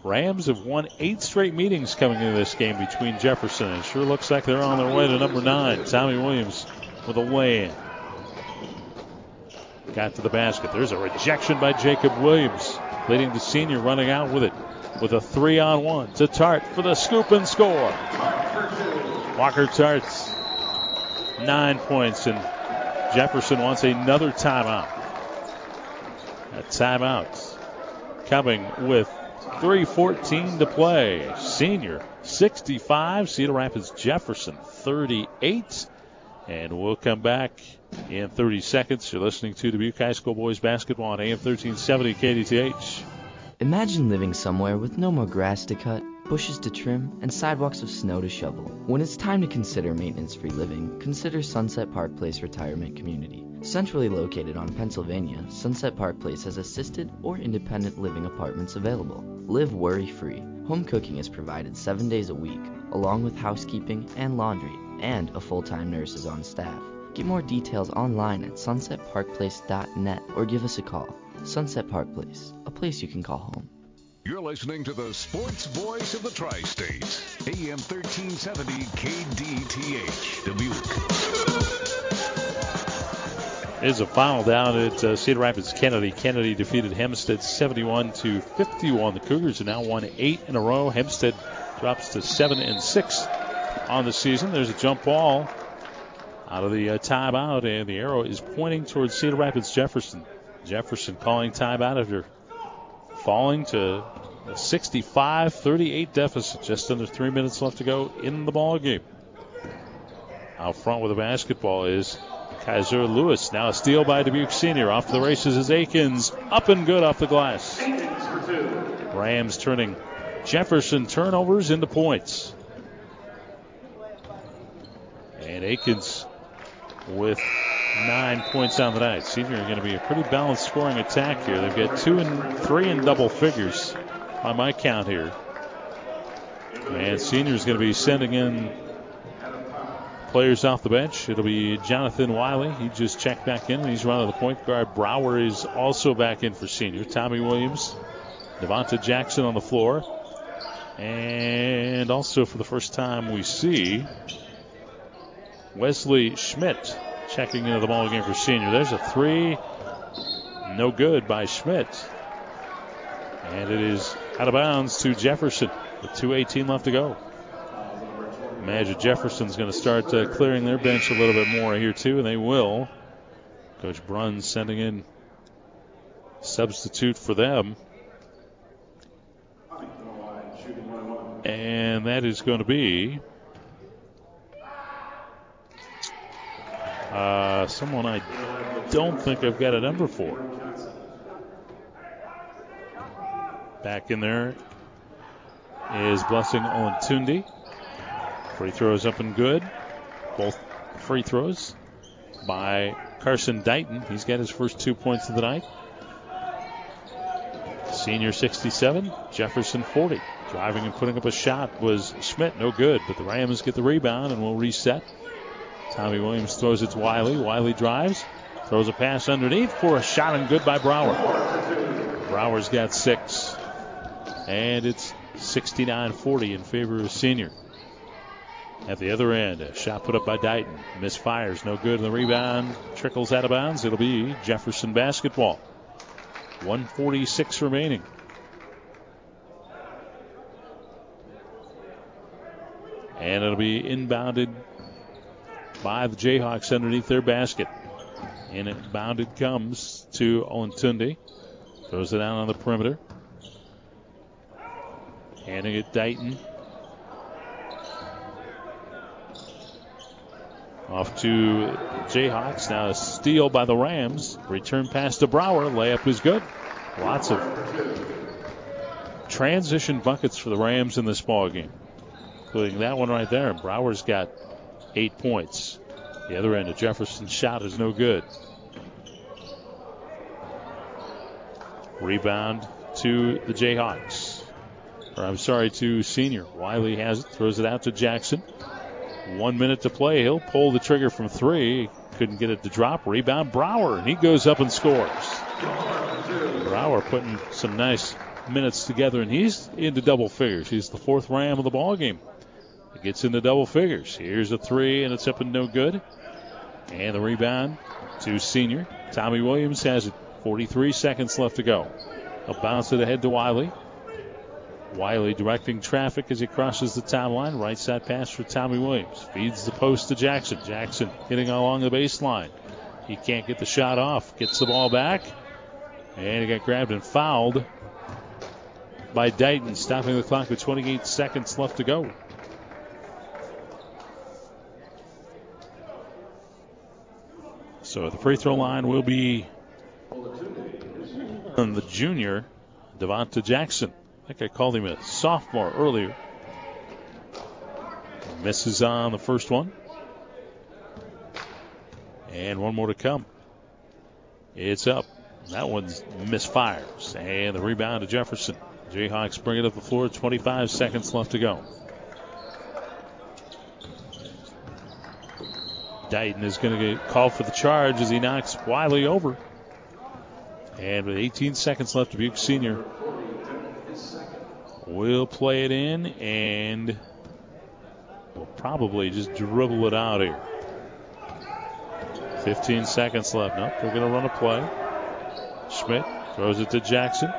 Rams have won eight straight meetings coming into this game between Jefferson. It sure looks like they're on their way to number nine. Tommy Williams with a lay in. Got to the basket. There's a rejection by Jacob Williams, leading the senior running out with it with a three on one to Tart for the scoop and score. Walker Tart's nine points, and Jefferson wants another timeout. A timeout coming with 3.14 to play. Senior 65, Cedar Rapids Jefferson 38. And we'll come back in 30 seconds. You're listening to Dubuque High School Boys Basketball on AM 1370 KDTH. Imagine living somewhere with no more grass to cut, bushes to trim, and sidewalks of snow to shovel. When it's time to consider maintenance free living, consider Sunset Park Place Retirement Community. Centrally located on Pennsylvania, Sunset Park Place has assisted or independent living apartments available. Live worry free. Home cooking is provided seven days a week, along with housekeeping and laundry, and a full time nurse is on staff. Get more details online at sunsetparkplace.net or give us a call. Sunset Park Place, a place you can call home. You're listening to the sports voice of the Tri States, AM 1370 KDTH, Dubuque. It is a final down at uh, Cedar Rapids Kennedy. Kennedy defeated Hempstead 71 to 51. The Cougars have now won eight in a row. Hempstead drops to seven and six on the season. There's a jump ball out of the uh, timeout, and the arrow is pointing towards Cedar Rapids Jefferson. Jefferson calling timeout after falling to a 65-38 deficit. Just under three minutes left to go in the ball game. Out front with the basketball is Kaiser Lewis. Now a steal by Dubuque Senior. Off the races is Akins. Up and good off the glass. Rams turning Jefferson turnovers into points. And Akins with nine points on the night. Senior are going to be a pretty balanced scoring attack here. They've got two and three in double figures on my count here. And Senior is going to be sending in players off the bench. It'll be Jonathan Wiley. He just checked back in he's running the point guard. Brower is also back in for Senior. Tommy Williams, Devonta Jackson on the floor. And also for the first time we see Wesley Schmidt checking into the ball game for senior. There's a three. No good by Schmidt. And it is out of bounds to Jefferson with 2.18 left to go. Imagine Jefferson's going to start uh, clearing their bench a little bit more here, too, and they will. Coach Bruns sending in substitute for them. And that is going to be Uh, someone I don't think I've got a number for. Back in there is Blessing Olentundi. Free throws up and good. Both free throws by Carson Dighton. He's got his first two points of the night. Senior 67, Jefferson 40. Driving and putting up a shot was Schmidt, no good, but the Rams get the rebound and will reset. Tommy Williams throws it to Wiley. Wiley drives, throws a pass underneath for a shot and good by Brower. Brower's got six. And it's 69 40 in favor of Senior. At the other end, a shot put up by Dighton. Misfires, no good. The rebound trickles out of bounds. It'll be Jefferson basketball. 146 remaining. And it'll be inbounded by the Jayhawks underneath their basket. And it bounded comes to Olentundi. Throws it out on the perimeter. Handing it Dighton. Off to Jayhawks. Now a steal by the Rams. Return pass to Brower. Layup is good. Lots of transition buckets for the Rams in this ball game, including that one right there. Brower's got eight points. The other end of Jefferson's shot is no good. Rebound to the Jayhawks. Or I'm sorry, to Senior. Wiley has it, throws it out to Jackson. One minute to play. He'll pull the trigger from three. Couldn't get it to drop. Rebound Brower, and he goes up and scores. Brower putting some nice minutes together, and he's into double figures. He's the fourth Ram of the ball game. It gets into the double figures. Here's a three, and it's up and no good. And the rebound to senior. Tommy Williams has it. 43 seconds left to go. A bounce it ahead to Wiley. Wiley directing traffic as he crosses the timeline. Right side pass for Tommy Williams. Feeds the post to Jackson. Jackson hitting along the baseline. He can't get the shot off. Gets the ball back. And he got grabbed and fouled by Dighton, stopping the clock with 28 seconds left to go. So the free throw line will be on the junior, Devonta Jackson. I think I called him a sophomore earlier. Misses on the first one. And one more to come. It's up. That one's misfires. And the rebound to Jefferson. Jayhawks bring it up the floor. 25 seconds left to go. Dighton is going to called for the charge as he knocks Wiley over. And with 18 seconds left, Dubuque Senior will play it in and will probably just dribble it out here. 15 seconds left. Nope, they're going to run a play. Schmidt throws it to Jackson.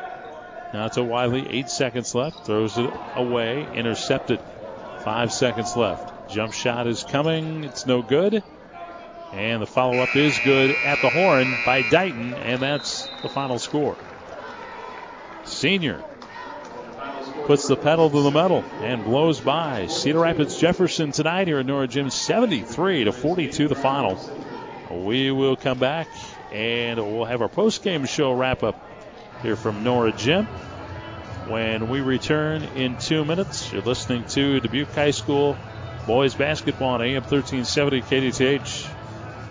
Now to Wiley. Eight seconds left. Throws it away. Intercepted. Five seconds left. Jump shot is coming. It's no good. And the follow up is good at the horn by Dighton, and that's the final score. Senior puts the pedal to the metal and blows by Cedar Rapids Jefferson tonight here at Nora Gym 73 to 42 the final. We will come back and we'll have our post game show wrap up here from Nora Gym. When we return in two minutes, you're listening to Dubuque High School boys basketball on AM 1370 KDTH.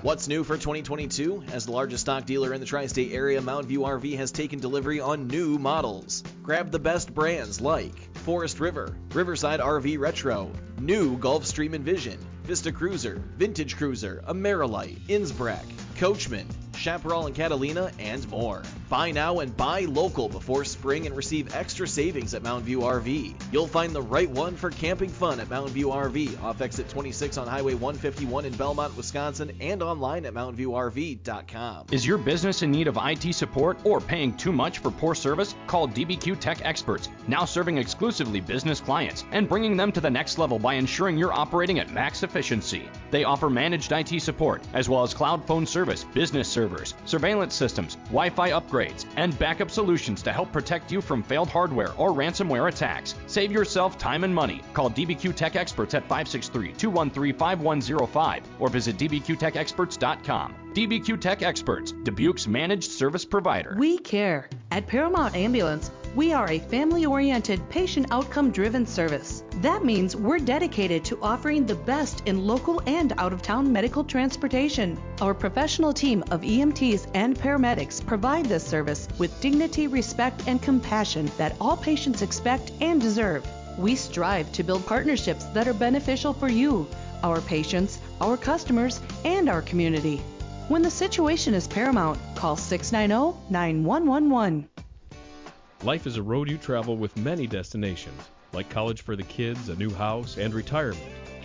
What's new for 2022? As the largest stock dealer in the tri state area, Mountain View RV has taken delivery on new models. Grab the best brands like Forest River, Riverside RV Retro, new Gulfstream Envision, Vista Cruiser, Vintage Cruiser, Amerilite, Innsbruck, Coachmen, Chaparral and Catalina, and more. Buy now and buy local before spring and receive extra savings at Mountain View RV. You'll find the right one for camping fun at Mountain View RV, off exit 26 on Highway 151 in Belmont, Wisconsin, and online at mountainviewrv.com. Is your business in need of IT support or paying too much for poor service? Call DBQ Tech Experts, now serving exclusively business clients and bringing them to the next level by ensuring you're operating at max efficiency. They offer managed IT support as well as cloud phone service, business servers, surveillance systems, Wi-Fi upgrades, and backup solutions to help protect you from failed hardware or ransomware attacks. Save yourself time and money. Call DBQ Tech Experts at 563-213-5105 or visit dbqtechexperts.com. DBQ Tech Experts, Dubuque's managed service provider. We care. At Paramount Ambulance, we are a family oriented, patient outcome driven service. That means we're dedicated to offering the best in local and out of town medical transportation. Our professional team of EMTs and paramedics provide this service with dignity, respect, and compassion that all patients expect and deserve. We strive to build partnerships that are beneficial for you, our patients, our customers, and our community. When the situation is paramount, call 690 9111. Life is a road you travel with many destinations, like college for the kids, a new house, and retirement.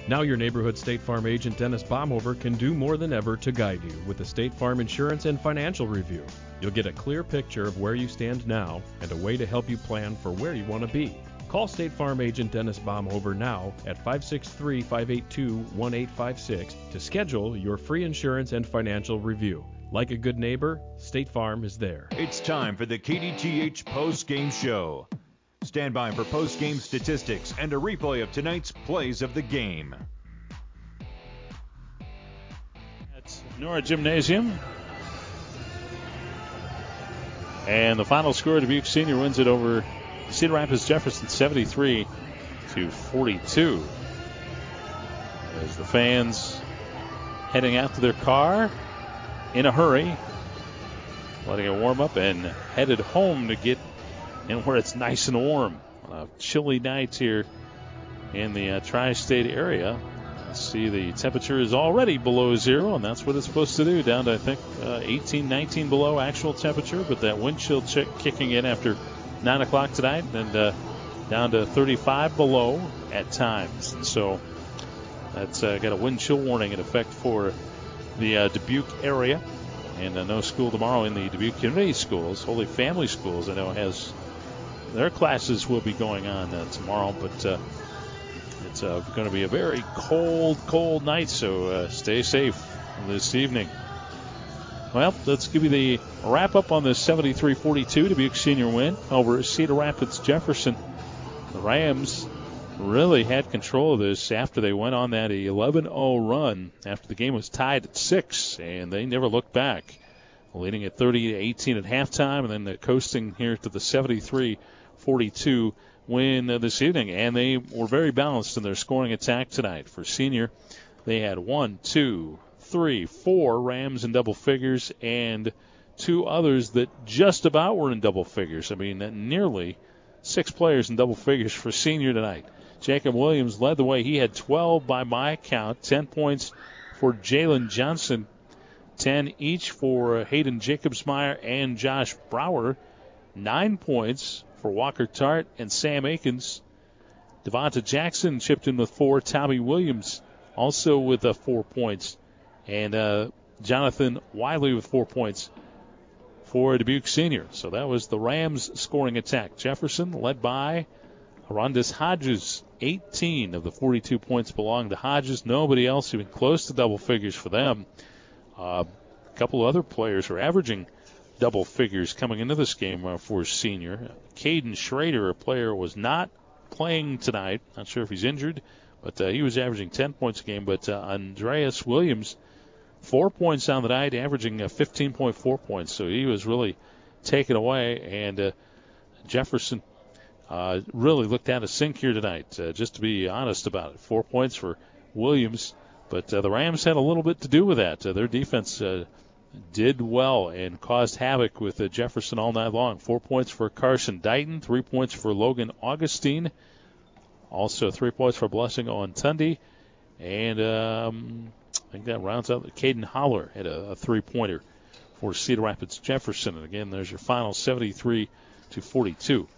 Now your neighborhood State Farm agent Dennis Baumhover can do more than ever to guide you with the State Farm Insurance and Financial Review. You'll get a clear picture of where you stand now and a way to help you plan for where you want to be. Call State Farm agent Dennis Baumhover now at 563 582 1856 to schedule your free insurance and financial review. Like a good neighbor, State Farm is there. It's time for the KDTH Post Game Show. Stand by for post game statistics and a replay of tonight's plays of the game. It's Nora Gymnasium. And the final score, Dubuque Senior wins it over Cedar Rapids Jefferson 73 to 42. As the fans heading out to their car in a hurry, letting it warm up and headed home to get in where it's nice and warm. Uh, chilly nights here in the uh, tri-state area. See, the temperature is already below zero, and that's what it's supposed to do, down to, I think, uh, 18, 19 below actual temperature, but that wind chill check kicking in after 9 o'clock tonight and uh, down to 35 below at times. So that's got a wind chill warning in effect for the uh, Dubuque area. And uh, no school tomorrow in the Dubuque Community Schools. Holy Family Schools, I know, has their classes will be going on uh, tomorrow, but it's going to be a very cold, cold night, so stay safe this evening. Well, let's give you the wrap up on the 73 42 Dubuque senior win over Cedar Rapids Jefferson. The Rams really had control of this after they went on that 11-0 run after the game was tied at six, and they never looked back, leading at 30 to 18 at halftime, and then coasting here to the 73-42 win this evening. And they were very balanced in their scoring attack tonight. For senior, they had one, two, three, four Rams in double figures, and two others that just about were in double figures. I mean, nearly six players in double figures for senior tonight. Jacob Williams led the way. He had 12 by my count, 10 points for Jalen Johnson, 10 each for Hayden Jacobsmeyer and Josh Brower, 9 points for Walker Tart and Sam Akins. Devonta Jackson chipped in with four. Tommy Williams also with uh, four points. And uh, Jonathan Wiley with four points for Dubuque Senior. So that was the Rams scoring attack. Jefferson led by Arondis Hodges, 18 of the 42 points belong to Hodges. Nobody else even close to double figures for them. Uh, a couple of other players are averaging double figures coming into this game uh, for senior. Caden Schrader, a player, was not playing tonight. Not sure if he's injured, but uh, he was averaging 10 points a game. But uh, Andreas Williams, four points on the night, averaging 15.4 uh, points. So he was really taken away. And uh, Jefferson uh, really looked out of sync here tonight, uh, just to be honest about it. Four points for Williams, but uh, the Rams had a little bit to do with that. Uh, their defense did well and caused havoc with Jefferson all night long. Four points for Carson Dighton, three points for Logan Augustine, also three points for Blessing on Tunde, and um, I think that rounds out. Caden Holler had a, a three-pointer for Cedar Rapids Jefferson. And again, there's your final 73 to 42.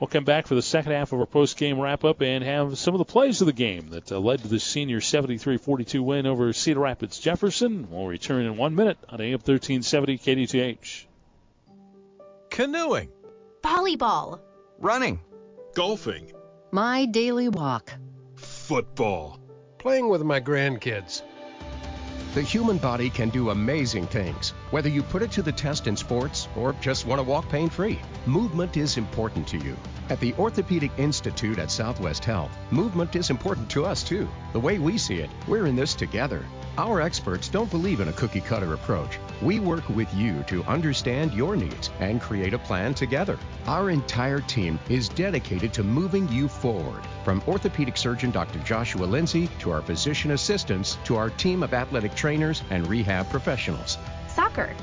We'll come back for the second half of our post-game wrap-up and have some of the plays of the game that uh, led to the senior 73-42 win over Cedar Rapids Jefferson. We'll return in one minute on AM 1370 KDTH. Canoeing. Volleyball. Running. Golfing. My daily walk. Football. Playing with my grandkids. The human body can do amazing things, whether you put it to the test in sports or just want to walk pain free. Movement is important to you. At the Orthopedic Institute at Southwest Health, movement is important to us too. The way we see it, we're in this together. Our experts don't believe in a cookie cutter approach. We work with you to understand your needs and create a plan together. Our entire team is dedicated to moving you forward. From orthopedic surgeon Dr. Joshua Lindsay to our physician assistants to our team of athletic trainers and rehab professionals. Soccer.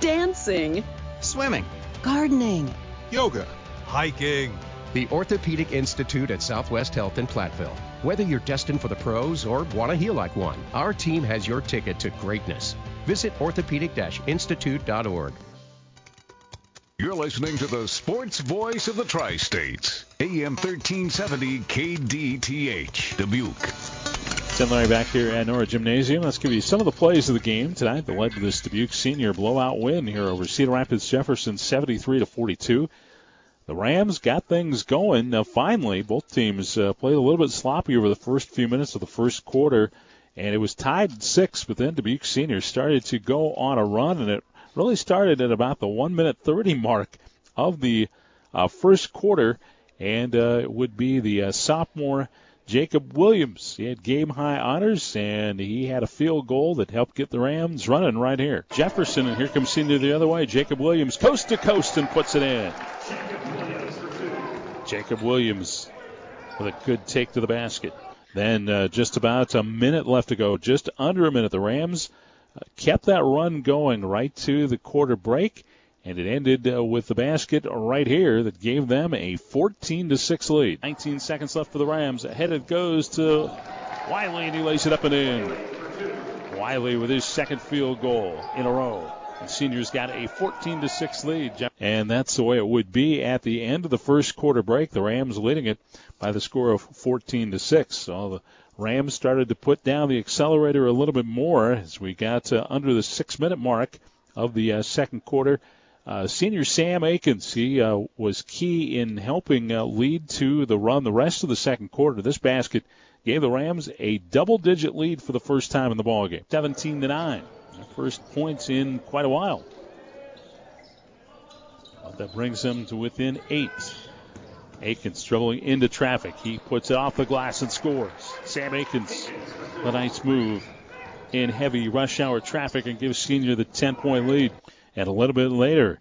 Dancing. Swimming. Gardening. Yoga. Hiking. The Orthopedic Institute at Southwest Health in Platteville. Whether you're destined for the pros or want to heal like one, our team has your ticket to greatness. Visit orthopedic-institute.org. You're listening to the sports voice of the Tri-States, AM 1370 KDTH, Dubuque. Tim Larry back here at Nora Gymnasium. Let's give you some of the plays of the game tonight that led to this Dubuque senior blowout win here over Cedar Rapids Jefferson 73 to 42. The Rams got things going. Now, finally, both teams uh, played a little bit sloppy over the first few minutes of the first quarter, and it was tied at six. But then Dubuque Senior started to go on a run, and it really started at about the one minute 30 mark of the uh, first quarter, and uh, it would be the uh, sophomore Jacob Williams. He had game high honors, and he had a field goal that helped get the Rams running right here. Jefferson, and here comes Senior the other way. Jacob Williams coast to coast and puts it in. Jacob Williams with a good take to the basket. Then uh, just about a minute left to go, just under a minute. The Rams uh, kept that run going right to the quarter break, and it ended uh, with the basket right here that gave them a 14 to 6 lead. 19 seconds left for the Rams. Ahead it goes to Wiley, and he lays it up and in. Wiley with his second field goal in a row. Seniors got a 14 to 6 lead. And that's the way it would be at the end of the first quarter break. The Rams leading it by the score of 14 to 6. So the Rams started to put down the accelerator a little bit more as we got uh, under the six minute mark of the uh, second quarter. Uh, senior Sam Akins, he uh, was key in helping lead to the run the rest of the second quarter. This basket gave the Rams a double digit lead for the first time in the ballgame, 17 to 9. First points in quite a while. That brings them to within eight. Akins struggling into traffic. He puts it off the glass and scores. Sam Akins, a nice move in heavy rush hour traffic and gives Senior the 10 point lead. And a little bit later,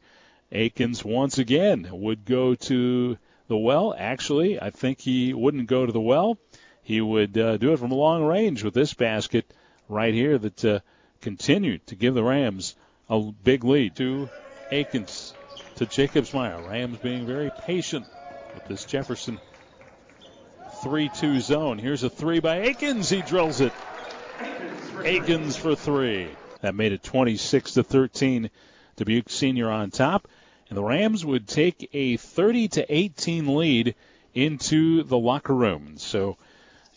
Akins once again would go to the well. Actually, I think he wouldn't go to the well. He would uh, do it from a long range with this basket right here that uh, continued to give the Rams a big lead to Akins to Jacobsmeyer. Rams being very patient with this Jefferson 3-2 zone. Here's a three by Akins. He drills it. Akins for three. That made it 26 to 13. Dubuque Senior on top, and the Rams would take a 30 to 18 lead into the locker room. So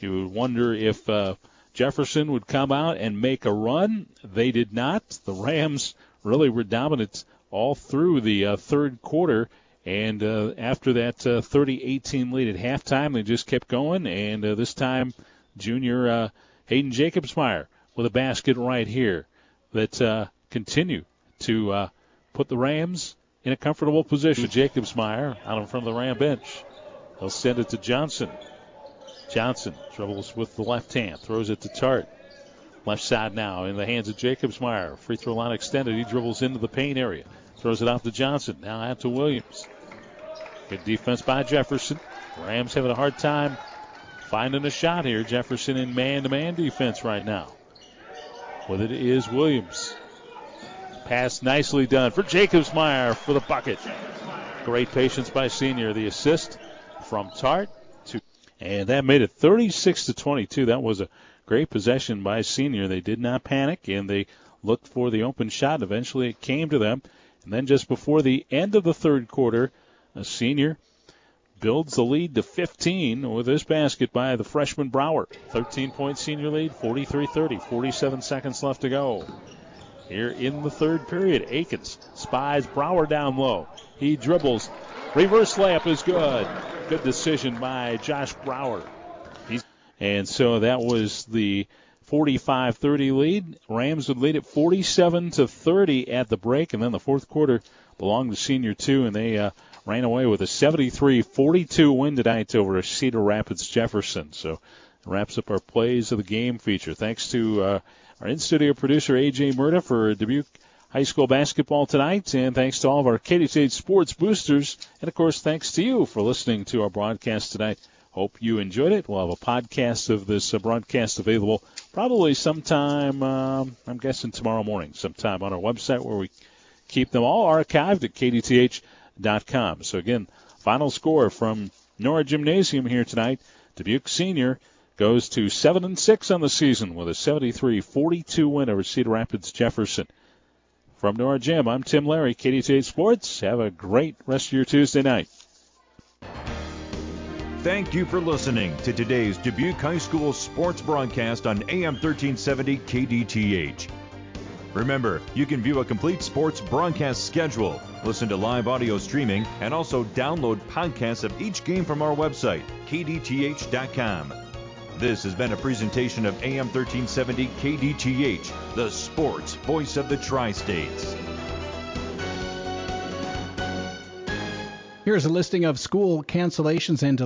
you would wonder if uh, Jefferson would come out and make a run. They did not. The Rams really were dominant all through the uh, third quarter. And uh, after that 30-18 lead at halftime, they just kept going. And uh, this time, junior uh, Hayden Jacobsmeyer with a basket right here that continue to uh, put the Rams in a comfortable position. Jacobsmeyer out in front of the Ram bench. They'll send it to Johnson. Johnson dribbles with the left hand, throws it to Tart. Left side now in the hands of Jacobsmeyer. Free throw line extended. He dribbles into the paint area. Throws it off to Johnson. Now out to Williams. Good defense by Jefferson. Rams having a hard time finding a shot here. Jefferson in man to man defense right now. With it is Williams. Pass nicely done for Jacobsmeyer for the bucket. Great patience by senior. The assist from Tart and that made it 36 to 22. That was a great possession by senior. They did not panic and they looked for the open shot. Eventually it came to them. And then just before the end of the third quarter, a senior builds the lead to 15 with this basket by the freshman Brower. 13 point senior lead, 43 30, 47 seconds left to go. Here in the third period, Akins spies Brower down low. He dribbles. Reverse layup is good. Good decision by Josh Brower. And so that was the 45-30 lead. Rams would lead it 47 to 30 at the break, and then the fourth quarter belonged to Senior two, and they uh, ran away with a 73-42 win tonight over Cedar Rapids Jefferson. So wraps up our plays of the game feature. Thanks to uh, our in-studio producer AJ Murda for Dubuque High School basketball tonight, and thanks to all of our KDTH sports boosters, and of course thanks to you for listening to our broadcast tonight. Hope you enjoyed it. We'll have a podcast of this uh, broadcast available probably sometime, um, I'm guessing tomorrow morning, sometime on our website where we keep them all archived at kdth.com. So again, final score from Nora Gymnasium here tonight. Dubuque Senior goes to 7 and 6 on the season with a 73-42 win over Cedar Rapids Jefferson. From Nora Gym, I'm Tim Larry, KDTH Sports. Have a great rest of your Tuesday night. Thank you for listening to today's Dubuque High School sports broadcast on AM 1370 KDTH. Remember, you can view a complete sports broadcast schedule, listen to live audio streaming, and also download podcasts of each game from our website, kdth.com. This has been a presentation of AM 1370 KDTH, the sports voice of the Tri States. Here's a listing of school cancellations and